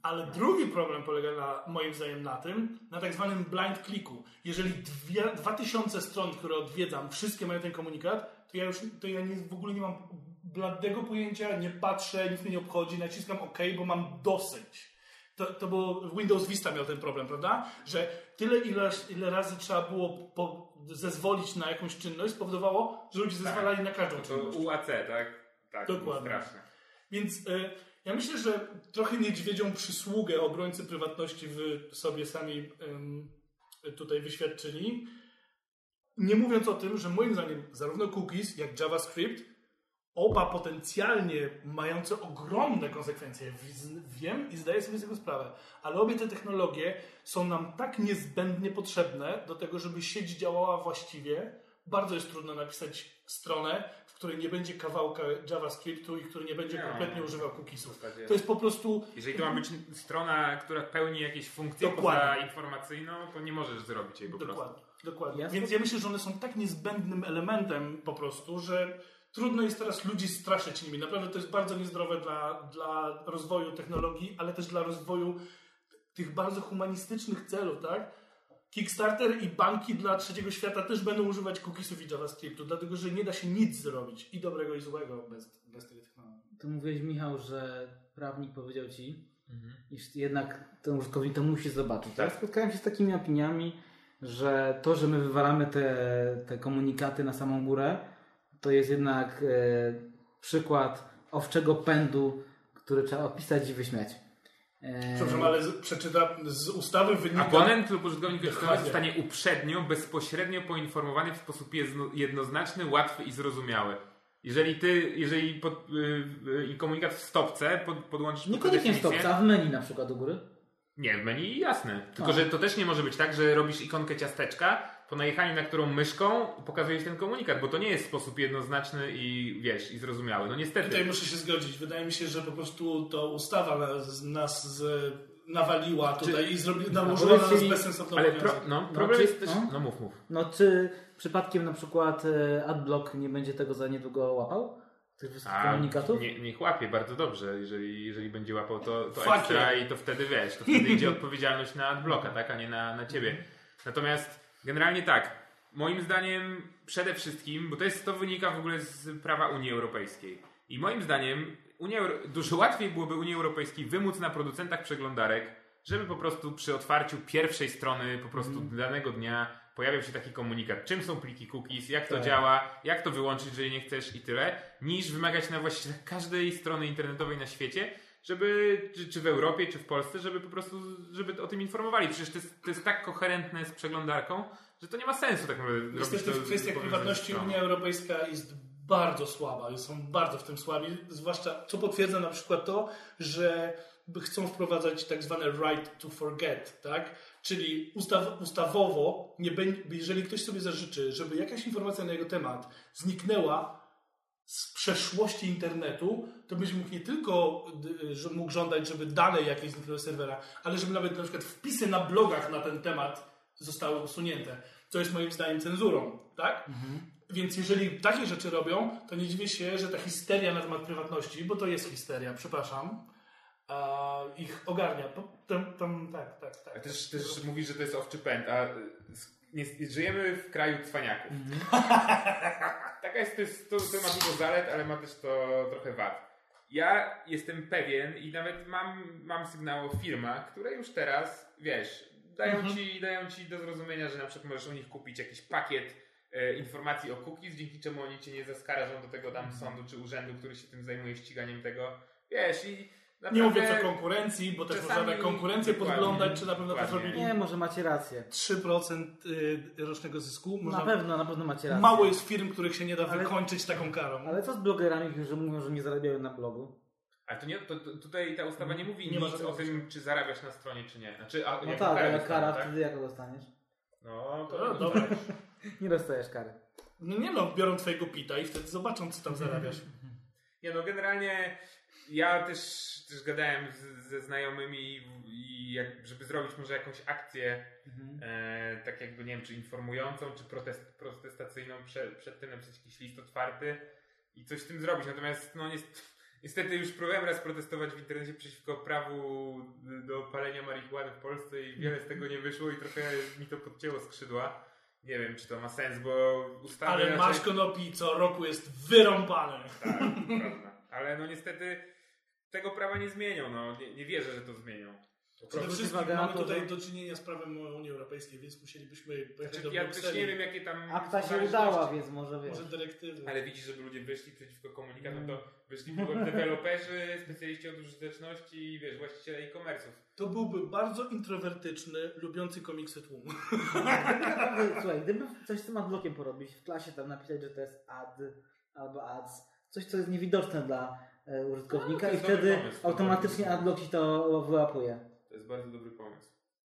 Ale drugi problem polega na, moim zdaniem na tym, na tak zwanym blind clicku. Jeżeli dwie, 2000 stron, które odwiedzam, wszystkie mają ten komunikat, to ja już to ja nie, w ogóle nie mam bladego pojęcia, nie patrzę, nic mnie nie obchodzi, naciskam OK, bo mam dosyć. To, to było, Windows Vista miał ten problem, prawda? Że tyle, ile, ile razy trzeba było po, zezwolić na jakąś czynność, spowodowało, że ludzie zezwalali na każdą
To
czynność.
UAC, tak? Tak,
Dokładnie.
straszne.
Więc y, ja myślę, że trochę niedźwiedzią przysługę obrońcy prywatności wy sobie sami tutaj wyświadczyli. Nie mówiąc o tym, że moim zdaniem zarówno cookies, jak JavaScript, oba potencjalnie mające ogromne konsekwencje, wiem i zdaję sobie z tego sprawę, ale obie te technologie są nam tak niezbędnie potrzebne do tego, żeby sieć działała właściwie. Bardzo jest trudno napisać stronę, w której nie będzie kawałka JavaScriptu i który nie będzie
Nie.
kompletnie używał cookiesów. To jest po prostu
Jeżeli to ma być strona, która pełni jakieś funkcje
Dokładnie.
poza informacyjną, to nie możesz zrobić jej po prostu.
Dokładnie, dokładnie.
Ja
Więc ja myślę, że one są tak niezbędnym elementem po prostu, że trudno jest teraz ludzi straszyć nimi. Naprawdę to jest bardzo niezdrowe dla, dla rozwoju technologii, ale też dla rozwoju tych bardzo humanistycznych celów, tak? Kickstarter i banki dla trzeciego świata też będą używać cookiesów i JavaScriptu, dlatego że nie da się nic zrobić i dobrego i złego bez, bez tej technologii.
Tu mówiłeś, Michał, że prawnik powiedział ci, iż jednak ten użytkownik to musi zobaczyć. Tak? Spotkałem się z takimi opiniami, że to, że my wywalamy te, te komunikaty na samą górę, to jest jednak e, przykład owczego pędu, który trzeba opisać i wyśmiać. E,
Przepraszam, ale z, przeczyta, z ustawy wynika...
Abonent lub użytkownik elektroniczny zostanie uprzednio, bezpośrednio poinformowany w sposób jedno- jednoznaczny, łatwy i zrozumiały. Jeżeli ty, jeżeli pod, y, y, komunikat w stopce pod, podłączysz pod
Niekoniecznie w
definicję-
stopce, a w menu na przykład u góry.
Nie, w menu jasne. Tylko,
A.
że to też nie może być tak, że robisz ikonkę ciasteczka, po najechaniu na którą myszką pokazujesz ten komunikat, bo to nie jest sposób jednoznaczny i wiesz, i zrozumiały. No niestety.
Tutaj muszę się zgodzić. Wydaje mi się, że po prostu to ustawa nas, nas z, nawaliła tutaj i zrobi, nałożyła na nas bezsensowną
Ale pro, no,
No,
problem
czy-
jest też...
no.
No mów, mów.
No czy przypadkiem na przykład e, AdBlock nie będzie tego za niedługo łapał? Tych wszystkich komunikatów?
nie, niech łapie bardzo dobrze, jeżeli, jeżeli będzie łapał to, to
Fuck
ekstra
yeah.
i to wtedy wiesz, to wtedy idzie odpowiedzialność na adblocka, tak, a nie na, na ciebie. Natomiast generalnie tak, moim zdaniem przede wszystkim, bo to jest to wynika w ogóle z prawa Unii Europejskiej. I moim zdaniem Unia, dużo łatwiej byłoby Unii Europejskiej wymóc na producentach przeglądarek, żeby po prostu przy otwarciu pierwszej strony po prostu danego dnia pojawiał się taki komunikat, czym są pliki cookies, jak to
Tak.
działa, jak to wyłączyć, jeżeli nie chcesz i tyle, niż wymagać na właścicielach każdej strony internetowej na świecie, żeby, czy, czy w Europie, czy w Polsce, żeby po prostu, żeby o tym informowali. Przecież to jest, to jest tak koherentne z przeglądarką, że to nie ma sensu tak naprawdę robić
Niestety
to
w kwestiach prywatności. Unia Europejska jest bardzo słaba, są bardzo w tym słabi, zwłaszcza co potwierdza na przykład to, że chcą wprowadzać tak zwane right to forget, tak? Czyli ustaw, ustawowo, nie jeżeli ktoś sobie zażyczy, żeby jakaś informacja na jego temat zniknęła z przeszłości internetu, to będzie mógł nie tylko mógł żądać, żeby dane jakieś zniknęły z serwera, ale żeby nawet na przykład wpisy na blogach na ten temat zostały usunięte. Co jest moim zdaniem cenzurą, tak? Więc jeżeli takie rzeczy robią, to nie dziwię się, że ta histeria na temat prywatności, bo to jest histeria, przepraszam, ich ogarnia. Tam, tam, tak, tak, tak.
A też, też mówisz, że to jest owczy pęd, a nie, żyjemy w kraju cwaniaków.
Mhm.
Taka jest, to, jest, to, to ma dużo zalet, ale ma też to trochę wad. Ja jestem pewien i nawet mam, mam sygnał o firmach, które już teraz, wiesz, dają,
Mhm.
ci, dają ci do zrozumienia, że na przykład możesz u nich kupić jakiś pakiet e, informacji o cookies, dzięki czemu oni cię nie zaskarżą do tego tam
Mhm.
sądu czy urzędu, który się tym zajmuje ściganiem tego. Wiesz, i
Nie
naprawdę...
mówiąc o konkurencji, bo też można tak konkurencję podglądać, czy na pewno to zrobili
Nie, może macie rację.
3% y, rocznego zysku. Można...
Na pewno, na pewno macie rację.
Mało jest firm, których się nie da
Ale-
wykończyć taką karą.
Ale co z blogerami, którzy mówią, że nie zarabiają na blogu?
Ale to nie, to, to, tutaj ta ustawa nie mówi
Nie
nic o tym, czy zarabiasz na stronie, czy nie. Znaczy, a,
No
jaką
tak, ale kara
tak?
wtedy jak dostaniesz?
No,
No,
to
dobra.
Nie dostajesz kary.
No nie no, biorą twojego pita i wtedy zobaczą, co tam zarabiasz.
Nie no, generalnie ja też, też gadałem z, ze znajomymi i, jak, żeby zrobić może jakąś akcję,
Mhm.
e, tak jakby nie wiem, czy informującą, czy protest, protestacyjną prze, przed tym napisać jakiś list otwarty i coś z tym zrobić. Natomiast no niestety, już próbowałem raz protestować w internecie przeciwko prawu do palenia marihuany w Polsce i wiele z tego nie wyszło i trochę mi to podcięło skrzydła. Nie wiem, czy to ma sens, bo ustawy
Ale
raczej-
masz konopi co roku jest wyrąbane.
tak, prawda. Ale no niestety tego prawa nie zmienią. No. Nie, nie wierzę, że to zmienią.
Przede wszystkim mamy
to,
tutaj do czynienia z prawem Unii Europejskiej, więc musielibyśmy pojechać do
Znaczy, ja też nie wiem, jakie tam.
Akta się udała, więc może wiesz.
Może dyrektywy.
Ale widzisz, żeby ludzie wyszli przeciwko komunikatom,
Mm.
to wyszli deweloperzy, specjaliści od użyteczności i wiesz, właściciele e-commerce'ów.
To byłby bardzo introwertyczny, lubiący komiksy tłum.
Słuchaj, gdyby coś z tym adblockiem porobić, w klasie tam napisać, że to jest ad albo ads, coś co jest niewidoczne dla e, użytkownika
No,
i wtedy
pomysł.
automatycznie adblock ci to wyłapuje.
To jest bardzo dobry pomysł,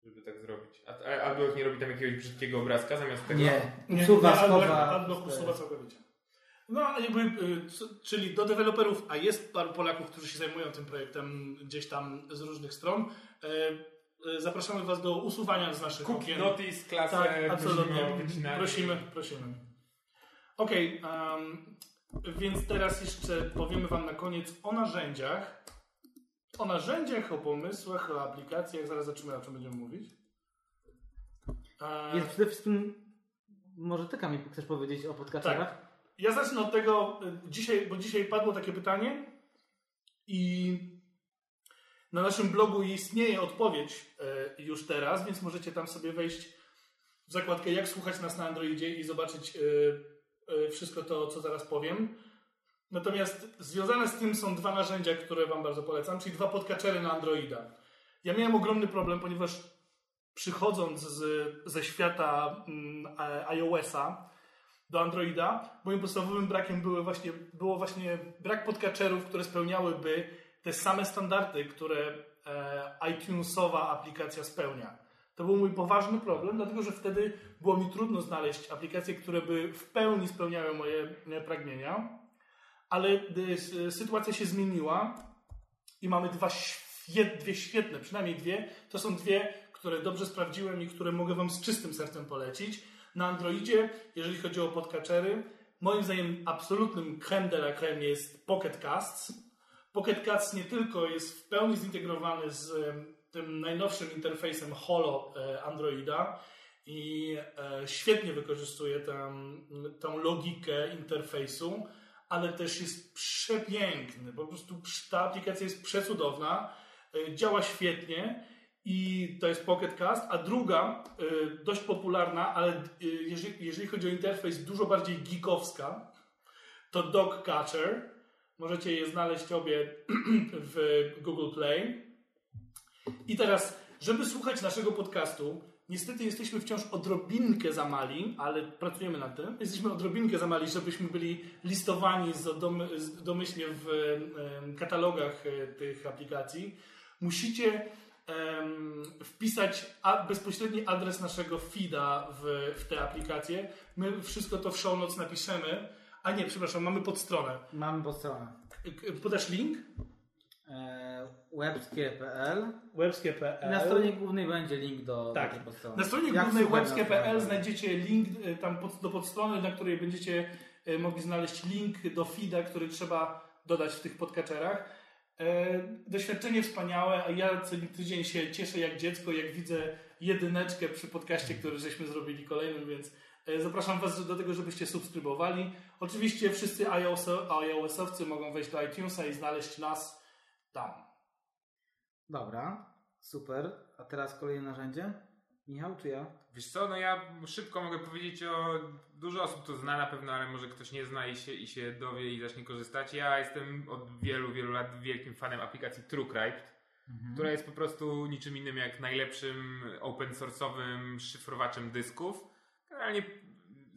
żeby tak zrobić. A, Adblock nie robi tam jakiegoś brzydkiego obrazka zamiast tego?
Nie,
Nie,
usuwa,
nie, Adblock-
schowa.
Adblock usuwa całkowicie. No, jakby, y, czyli do deweloperów, a jest paru Polaków, którzy się zajmują tym projektem gdzieś tam z różnych stron, e, e, zapraszamy Was do usuwania z naszych
Cookie
okien.
notice, klasę,
Tak,
prosimy
absolutnie. Prosimy, prosimy. Okej, em, więc teraz jeszcze powiemy Wam na koniec o narzędziach. O narzędziach, o pomysłach, o aplikacjach. Zaraz zobaczymy, o czym będziemy mówić. E,
Więc przede wszystkim może ty Kamil chcesz powiedzieć o podkaczerach?
Tak. Ja zacznę od tego, y, dzisiaj, bo dzisiaj padło takie pytanie i na naszym blogu istnieje odpowiedź y, już teraz, więc możecie tam sobie wejść w zakładkę jak słuchać nas na Androidzie i zobaczyć y, wszystko to, co zaraz powiem. Natomiast związane z tym są dwa narzędzia, które Wam bardzo polecam, czyli dwa podcatchery na Androida. Ja miałem ogromny problem, ponieważ przychodząc z, ze świata mm, iOS-a do Androida, moim podstawowym brakiem były właśnie, było właśnie brak podcatcherów, które spełniałyby te same standardy, które e, iTunesowa aplikacja spełnia. To był mój poważny problem, dlatego że wtedy było mi trudno znaleźć aplikacje, które by w pełni spełniały moje pragnienia, ale y, sytuacja się zmieniła i mamy dwa dwie świetne, przynajmniej dwie. To są dwie, które dobrze sprawdziłem i które mogę Wam z czystym sercem polecić. Na Androidzie, jeżeli chodzi o podcatchery, moim zdaniem absolutnym creme de la creme jest Pocket Casts. Pocket Casts nie tylko jest w pełni zintegrowany z tym najnowszym interfejsem Holo e, Androida i e, świetnie wykorzystuje tą logikę interfejsu, ale też jest przepiękny. Po prostu ta aplikacja jest przecudowna, e, działa świetnie i to jest Pocket Cast, a druga, dość popularna, ale jeżeli, jeżeli chodzi o interfejs, dużo bardziej geekowska, to Dog Catcher. Możecie je znaleźć obie w Google Play. I teraz, żeby słuchać naszego podcastu, niestety jesteśmy wciąż odrobinkę za mali, ale pracujemy nad tym. Jesteśmy odrobinkę za mali, żebyśmy byli listowani z dom, z domyślnie w katalogach e, tych aplikacji. Musicie wpisać bezpośredni adres naszego feeda w, w te aplikacje. My wszystko to w show notes napiszemy. A nie, przepraszam, mamy podstronę.
Mamy podstronę.
Podasz link?
E, webskie.pl
webskie.pl
i na stronie głównej będzie link do,
Tak.
do tej podstrony.
Na stronie
Jak
głównej webskie.pl
na
znajdziecie link y, tam pod, do podstrony, na której będziecie y, mogli znaleźć link do feeda, który trzeba dodać w tych podcatcherach. E, Doświadczenie wspaniałe, a ja co tydzień się cieszę jak dziecko, jak widzę jedyneczkę przy podcaście, który żeśmy zrobili kolejnym, więc e, zapraszam Was do tego, żebyście subskrybowali. Oczywiście wszyscy iOS iOS-owcy mogą wejść do iTunesa i znaleźć nas tam.
Dobra, super. A teraz kolejne narzędzie? Michał, czy ja?
Wiesz co, no ja szybko mogę powiedzieć o... Dużo osób to zna na pewno, ale może ktoś nie zna i się, i się dowie i zacznie korzystać. Ja jestem od wielu, wielu lat wielkim fanem aplikacji TrueCrypt,
Mhm.
która jest po prostu niczym innym jak najlepszym open source'owym szyfrowaczem dysków. Generalnie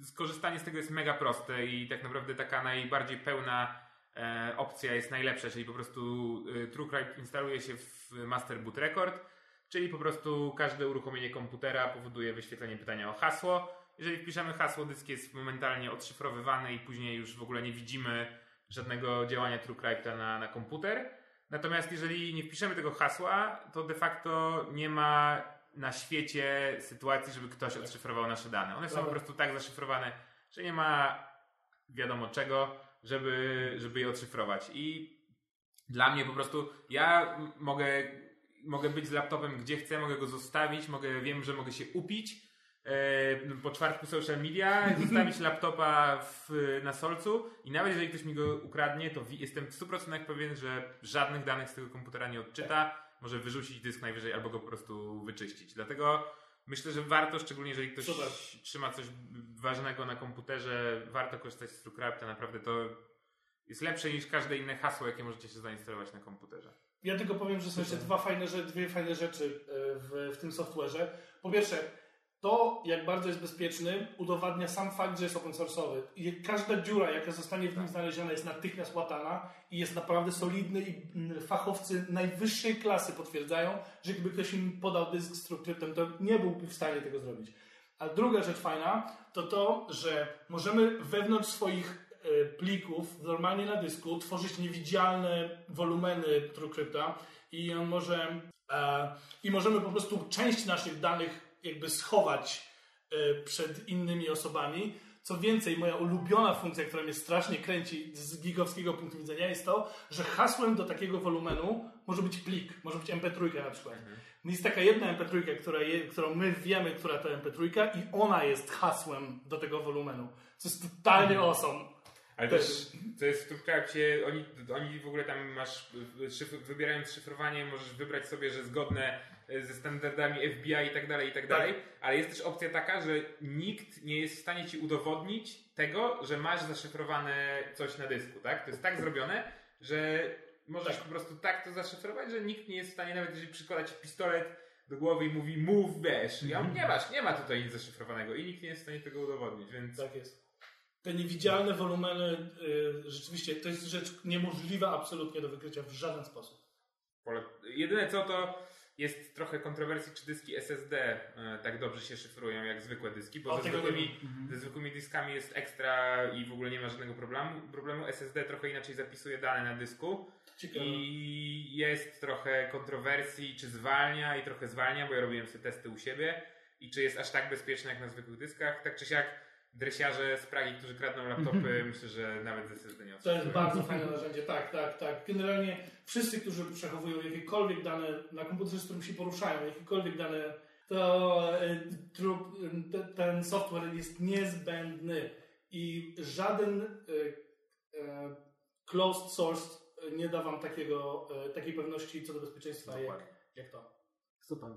skorzystanie z tego jest mega proste i tak naprawdę taka najbardziej pełna opcja jest najlepsza, czyli po prostu e, TrueCrypt instaluje się w Master Boot Record, czyli po prostu każde uruchomienie komputera powoduje wyświetlenie pytania o hasło. Jeżeli wpiszemy hasło, dysk jest momentalnie odszyfrowywany i później już w ogóle nie widzimy żadnego działania TrueCrypta na, na komputer. Natomiast jeżeli nie wpiszemy tego hasła, to de facto nie ma na świecie sytuacji, żeby ktoś odszyfrował nasze dane. One są po prostu tak zaszyfrowane, że nie ma wiadomo czego, żeby, żeby je odszyfrować. I dla mnie po prostu ja mogę, mogę być z laptopem gdzie chcę, mogę go zostawić, mogę, wiem, że mogę się upić. E, po czwartku social media, zostawić laptopa w, na solcu i nawet jeżeli ktoś mi go ukradnie, to jestem w 100% pewien, że żadnych danych z tego komputera nie odczyta, może wyrzucić dysk najwyżej albo go po prostu wyczyścić. Dlatego myślę, że warto, szczególnie jeżeli ktoś
Super.
trzyma coś ważnego na komputerze, warto korzystać z TrueCrypta. Naprawdę to jest lepsze niż każde inne hasło, jakie możecie się zainstalować na komputerze.
Ja tylko powiem, że są jeszcze dwa fajne, dwie fajne rzeczy e, w, w tym software'ze. Po pierwsze, to jak bardzo jest bezpieczny udowadnia sam fakt, że jest open source'owy. I każda dziura, jaka zostanie w nim znaleziona jest natychmiast łatana i jest naprawdę solidny i mm, fachowcy najwyższej klasy potwierdzają, że gdyby ktoś im podał dysk z TrueCryptem, to nie byłby w stanie tego zrobić. A druga rzecz fajna to to, że możemy wewnątrz swoich e, plików normalnie na dysku tworzyć niewidzialne wolumeny TrueCrypta i on może e, i możemy po prostu część naszych danych jakby schować e, przed innymi osobami. Co więcej, moja ulubiona funkcja, która mnie strasznie kręci z gigowskiego punktu widzenia jest to, że hasłem do takiego wolumenu może być plik, może być MP3 na przykład. Jest taka jedna MP3, która je, którą my wiemy, która to MP3 i ona jest hasłem do tego wolumenu. Co jest totalnie awesome.
Ale
To
też, to jest w TrueCrypcie, oni, oni w ogóle tam masz, szyf, wybierając szyfrowanie, możesz wybrać sobie, że zgodne ze standardami FBI i tak dalej, i tak dalej, ale jest też opcja taka, że nikt nie jest w stanie ci udowodnić tego, że masz zaszyfrowane coś na dysku, tak? To jest tak zrobione, że możesz po prostu tak to zaszyfrować, że nikt nie jest w stanie, nawet jeżeli przykłada ci pistolet do głowy i mówi move dash, ja nie masz, nie ma tutaj nic zaszyfrowanego i nikt nie jest w stanie tego udowodnić, więc
Tak jest. Te niewidzialne wolumeny, y, rzeczywiście, to jest rzecz niemożliwa absolutnie do wykrycia w żaden sposób.
Jedyne co to jest trochę kontrowersji, czy dyski SSD e, tak dobrze się szyfrują jak zwykłe dyski, bo ze zwykłymi,
nie
ze zwykłymi dyskami jest ekstra i w ogóle nie ma żadnego problemu. problemu. SSD trochę inaczej zapisuje dane na dysku
Ciekawe.
i jest trochę kontrowersji, czy zwalnia i trochę zwalnia, bo ja robiłem sobie testy u siebie i czy jest aż tak bezpieczne jak na zwykłych dyskach. Tak czy siak dresiarze z Pragi, którzy kradną laptopy, myślę, że nawet z SSD nie
To jest bardzo fajne narzędzie, tak, tak, tak. Generalnie wszyscy, którzy przechowują jakiekolwiek dane na komputerze, z którym się poruszają, jakiekolwiek dane, to e, ten software jest niezbędny i żaden e, e, closed source nie da wam takiego, takiej pewności co do bezpieczeństwa jak,
Dokładnie.
jak to.
Super.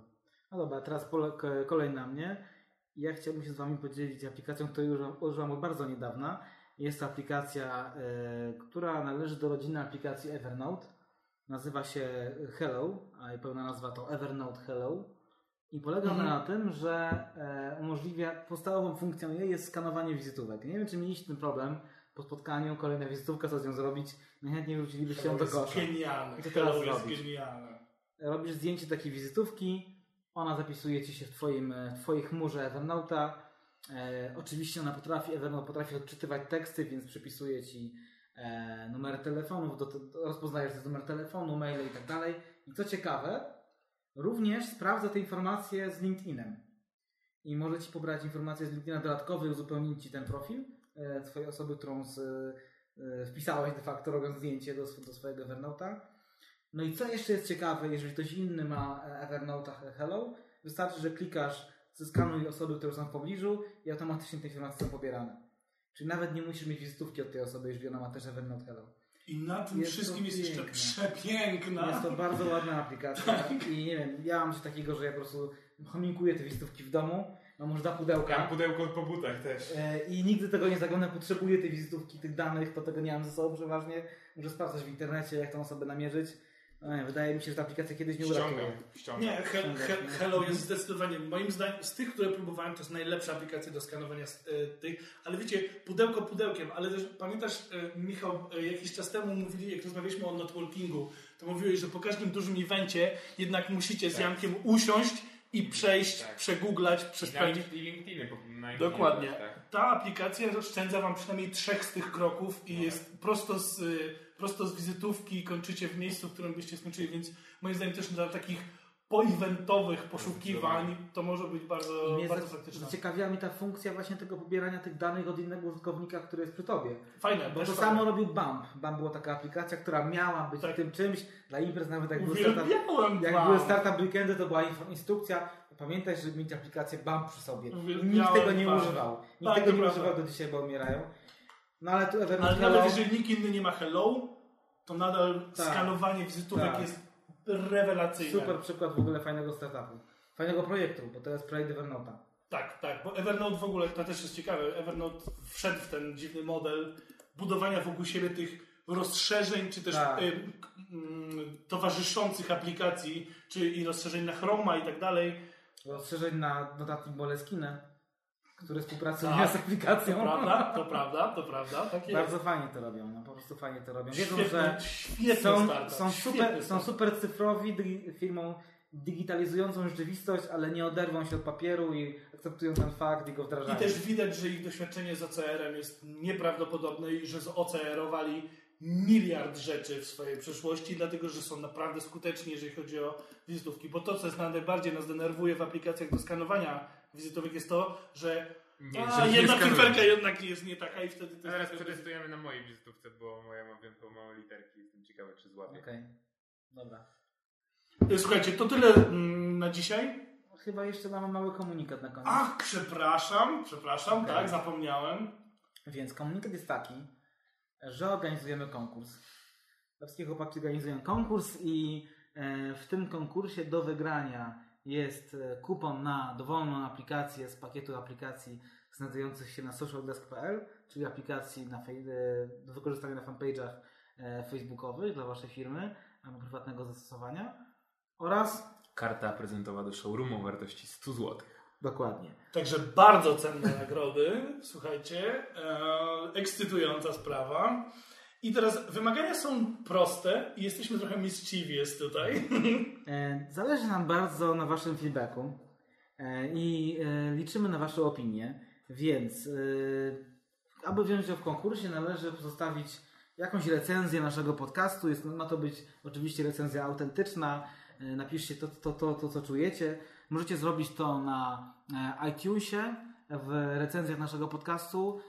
No dobra, teraz pole, kolej na mnie. Ja chciałbym się z Wami podzielić aplikacją, której używam, od bardzo niedawna. Jest to aplikacja, e, która należy do rodziny aplikacji Evernote. Nazywa się Hello, a jej pełna nazwa to Evernote Hello. I polega ona
Mhm.
na tym, że e, umożliwia, podstawową funkcją jej jest skanowanie wizytówek. Nie wiem, czy mieliście ten problem po spotkaniu, kolejna wizytówka, co z nią zrobić. Najchętniej wrócilibyście ją do kosza.
genialne.
I co teraz
Hello jest
zrobić?
genialne.
robisz zdjęcie takiej wizytówki, ona zapisuje ci się w, twoim, w twojej chmurze Evernote'a. E, oczywiście ona potrafi, Evernote potrafi odczytywać teksty, więc przypisuje ci e, numery telefonów, do, do, rozpoznajesz numer telefonu, maile i tak dalej. I co ciekawe, również sprawdza te informacje z LinkedInem. I może ci pobrać informacje z LinkedIna dodatkowe i uzupełnić ci ten profil e, twojej osoby, którą z, e, wpisałeś de facto robiąc zdjęcie do, do swojego Evernote'a. No i co jeszcze jest ciekawe, jeżeli ktoś inny ma e, Evernote'a Hello, wystarczy, że klikasz zeskanuj osoby, które są w pobliżu i automatycznie te informacje są pobierane. Czyli nawet nie musisz mieć wizytówki od tej osoby, już wiadomo też Evernote Hello.
I na tym
Jest
wszystkim jest jeszcze
piękne.
przepiękna.
Jest to bardzo ładna aplikacja i nie wiem, ja mam coś takiego, że ja po prostu chominkuję te wizytówki w domu, mam już dwa
Ja
pudełka
pudełko po butach też.
e, i nigdy tego nie zaglądam, potrzebuję tej wizytówki, tych danych, to tego nie mam ze sobą przeważnie. Muszę sprawdzać w internecie, jak tą osobę namierzyć. No nie, wydaje mi się, że ta aplikacja kiedyś
Ściągam,
uratuje.
ściągam.
Nie, he, he, Hello jest zdecydowanie, moim zdaniem, z tych, które próbowałem, to jest najlepsza aplikacja do skanowania e, tych. Ale wiecie, pudełko pudełkiem, ale też pamiętasz, e, Michał, e, jakiś czas temu mówili, jak rozmawialiśmy o networkingu, to mówiłeś, że po każdym dużym evencie jednak musicie z
Tak.
Jankiem usiąść i przejść,
Tak.
przegooglać, przesprawdzić.
I
Dokładnie.
Tak.
Ta aplikacja oszczędza Wam przynajmniej trzech z tych kroków i jest prosto z, y, prosto z wizytówki i kończycie w miejscu, w którym byście skończyli, więc moim zdaniem też dla takich poeventowych poszukiwań to może być bardzo, bardzo praktyczne.
zaciekawiła mi ta funkcja właśnie tego pobierania tych danych od innego użytkownika, który jest przy tobie.
Fajne,
Bo to
fajne.
samo robił Bump. Bump była taka aplikacja, która miała być
Tak.
tym czymś dla imprez, nawet jak były startup, jak były startup weekendy, to była instrukcja. Pamiętaj, żeby mieć aplikację Bump przy sobie. I nikt tego nie
Bump.
używał. Nikt
Tak,
tego nie
prawda.
używał do dzisiaj, bo umierają. No ale tu
Ale nawet jeżeli nikt inny nie ma Hello, to nadal
Tak.
skanowanie wizytówek
Tak.
jest rewelacyjne.
super przykład w ogóle fajnego startupu. Fajnego projektu, bo to jest projekt Evernote'a.
Tak, tak, bo Evernote w ogóle, to też jest ciekawe, Evernote wszedł w ten dziwny model budowania wokół siebie tych rozszerzeń, czy też
Tak.
y, k- mm, towarzyszących aplikacji, czy i rozszerzeń na Chroma i tak dalej.
Rozszerzeń na dodatnik Moleskine, który współpracuje
Tak.
z
To
aplikacją.
prawda, to prawda, to prawda, tak.
Bardzo fajnie to robią, no po prostu fajnie to robią. Wiedzą,
Świetny,
że
świetny
są, są, super, są super cyfrowi, firmą digitalizującą rzeczywistość, ale nie oderwą się od papieru i akceptują ten fakt i go
I
wdrażają.
też widać, że ich doświadczenie z OCR-em jest nieprawdopodobne i że z OCR-owali miliard rzeczy w swojej przeszłości, dlatego że są naprawdę skuteczni, jeżeli chodzi o wizytówki. Bo to, co jest najbardziej nas denerwuje w aplikacjach do skanowania wizytówek jest to, że
Nie,
a, jedna cyferka jednak jest nie taka i wtedy to jest...
przetestujemy na mojej wizytówce, bo moja ma wielką małe literki. Jestem ciekawy, czy złapie.
Okej, dobra.
Słuchajcie, to tyle mm, na dzisiaj.
Chyba jeszcze mamy mały komunikat na koniec.
Ach, przepraszam, przepraszam,
Okej.
tak, zapomniałem.
Więc komunikat jest taki, że organizujemy konkurs. Wszystkie chłopaki organizują konkurs i e, w tym konkursie do wygrania jest e, kupon na dowolną aplikację z pakietu aplikacji znajdujących się na socialdesk.pl, czyli aplikacji na fej- e, do wykorzystania na fanpage'ach e, facebookowych dla Waszej firmy albo prywatnego zastosowania oraz
Karta prezentowa do showroomu o wartości 100 zł.
dokładnie
Także bardzo cenne nagrody, słuchajcie, ekscytująca sprawa. I teraz wymagania są proste i jesteśmy trochę mischievous tutaj.
E, Zależy nam bardzo na Waszym feedbacku e, i e, liczymy na Wasze opinie, więc aby wziąć udział w konkursie należy zostawić jakąś recenzję naszego podcastu. Jest, ma to być oczywiście recenzja autentyczna. Napiszcie to, to, to, to co czujecie. Możecie zrobić to na iTunesie w recenzjach naszego podcastu.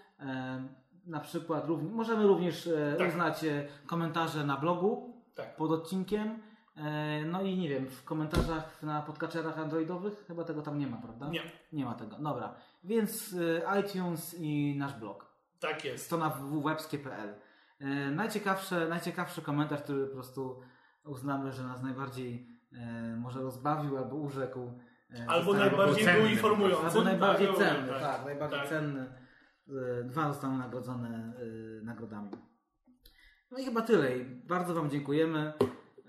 Na przykład równi- możemy również e,
Tak.
uznać e, komentarze na blogu
Tak.
pod odcinkiem. E, No i nie wiem, w komentarzach na podkaczerach androidowych chyba tego tam nie ma, prawda?
Nie,
Nie ma tego. Dobra. Więc iTunes i nasz blog.
tak jest.
Strona www.webskie.pl. Najciekawszy, najciekawszy komentarz, który po prostu uznamy, że nas najbardziej może rozbawił albo urzekł.
Albo najbardziej był informujący.
Albo najbardziej
tak,
cenny,
tak,
tak, najbardziej
tak.
cenny. E, Dwa zostaną nagrodzone e, nagrodami. No i chyba tyle. I Bardzo Wam dziękujemy.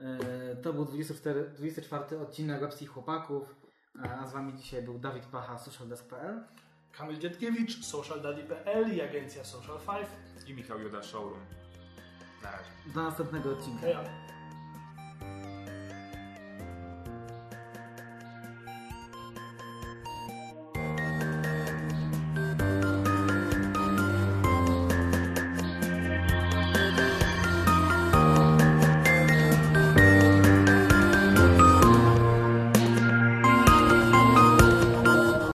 E, To był 24, 24 odcinek Webskich Chłopaków. A z Wami dzisiaj był Dawid Pacha, socialdesk.pl.
Kamil Dzietkiewicz, socialdaddy.pl i agencja Social 5.
I Michał Joda Showroom. Na razie.
Do następnego odcinka.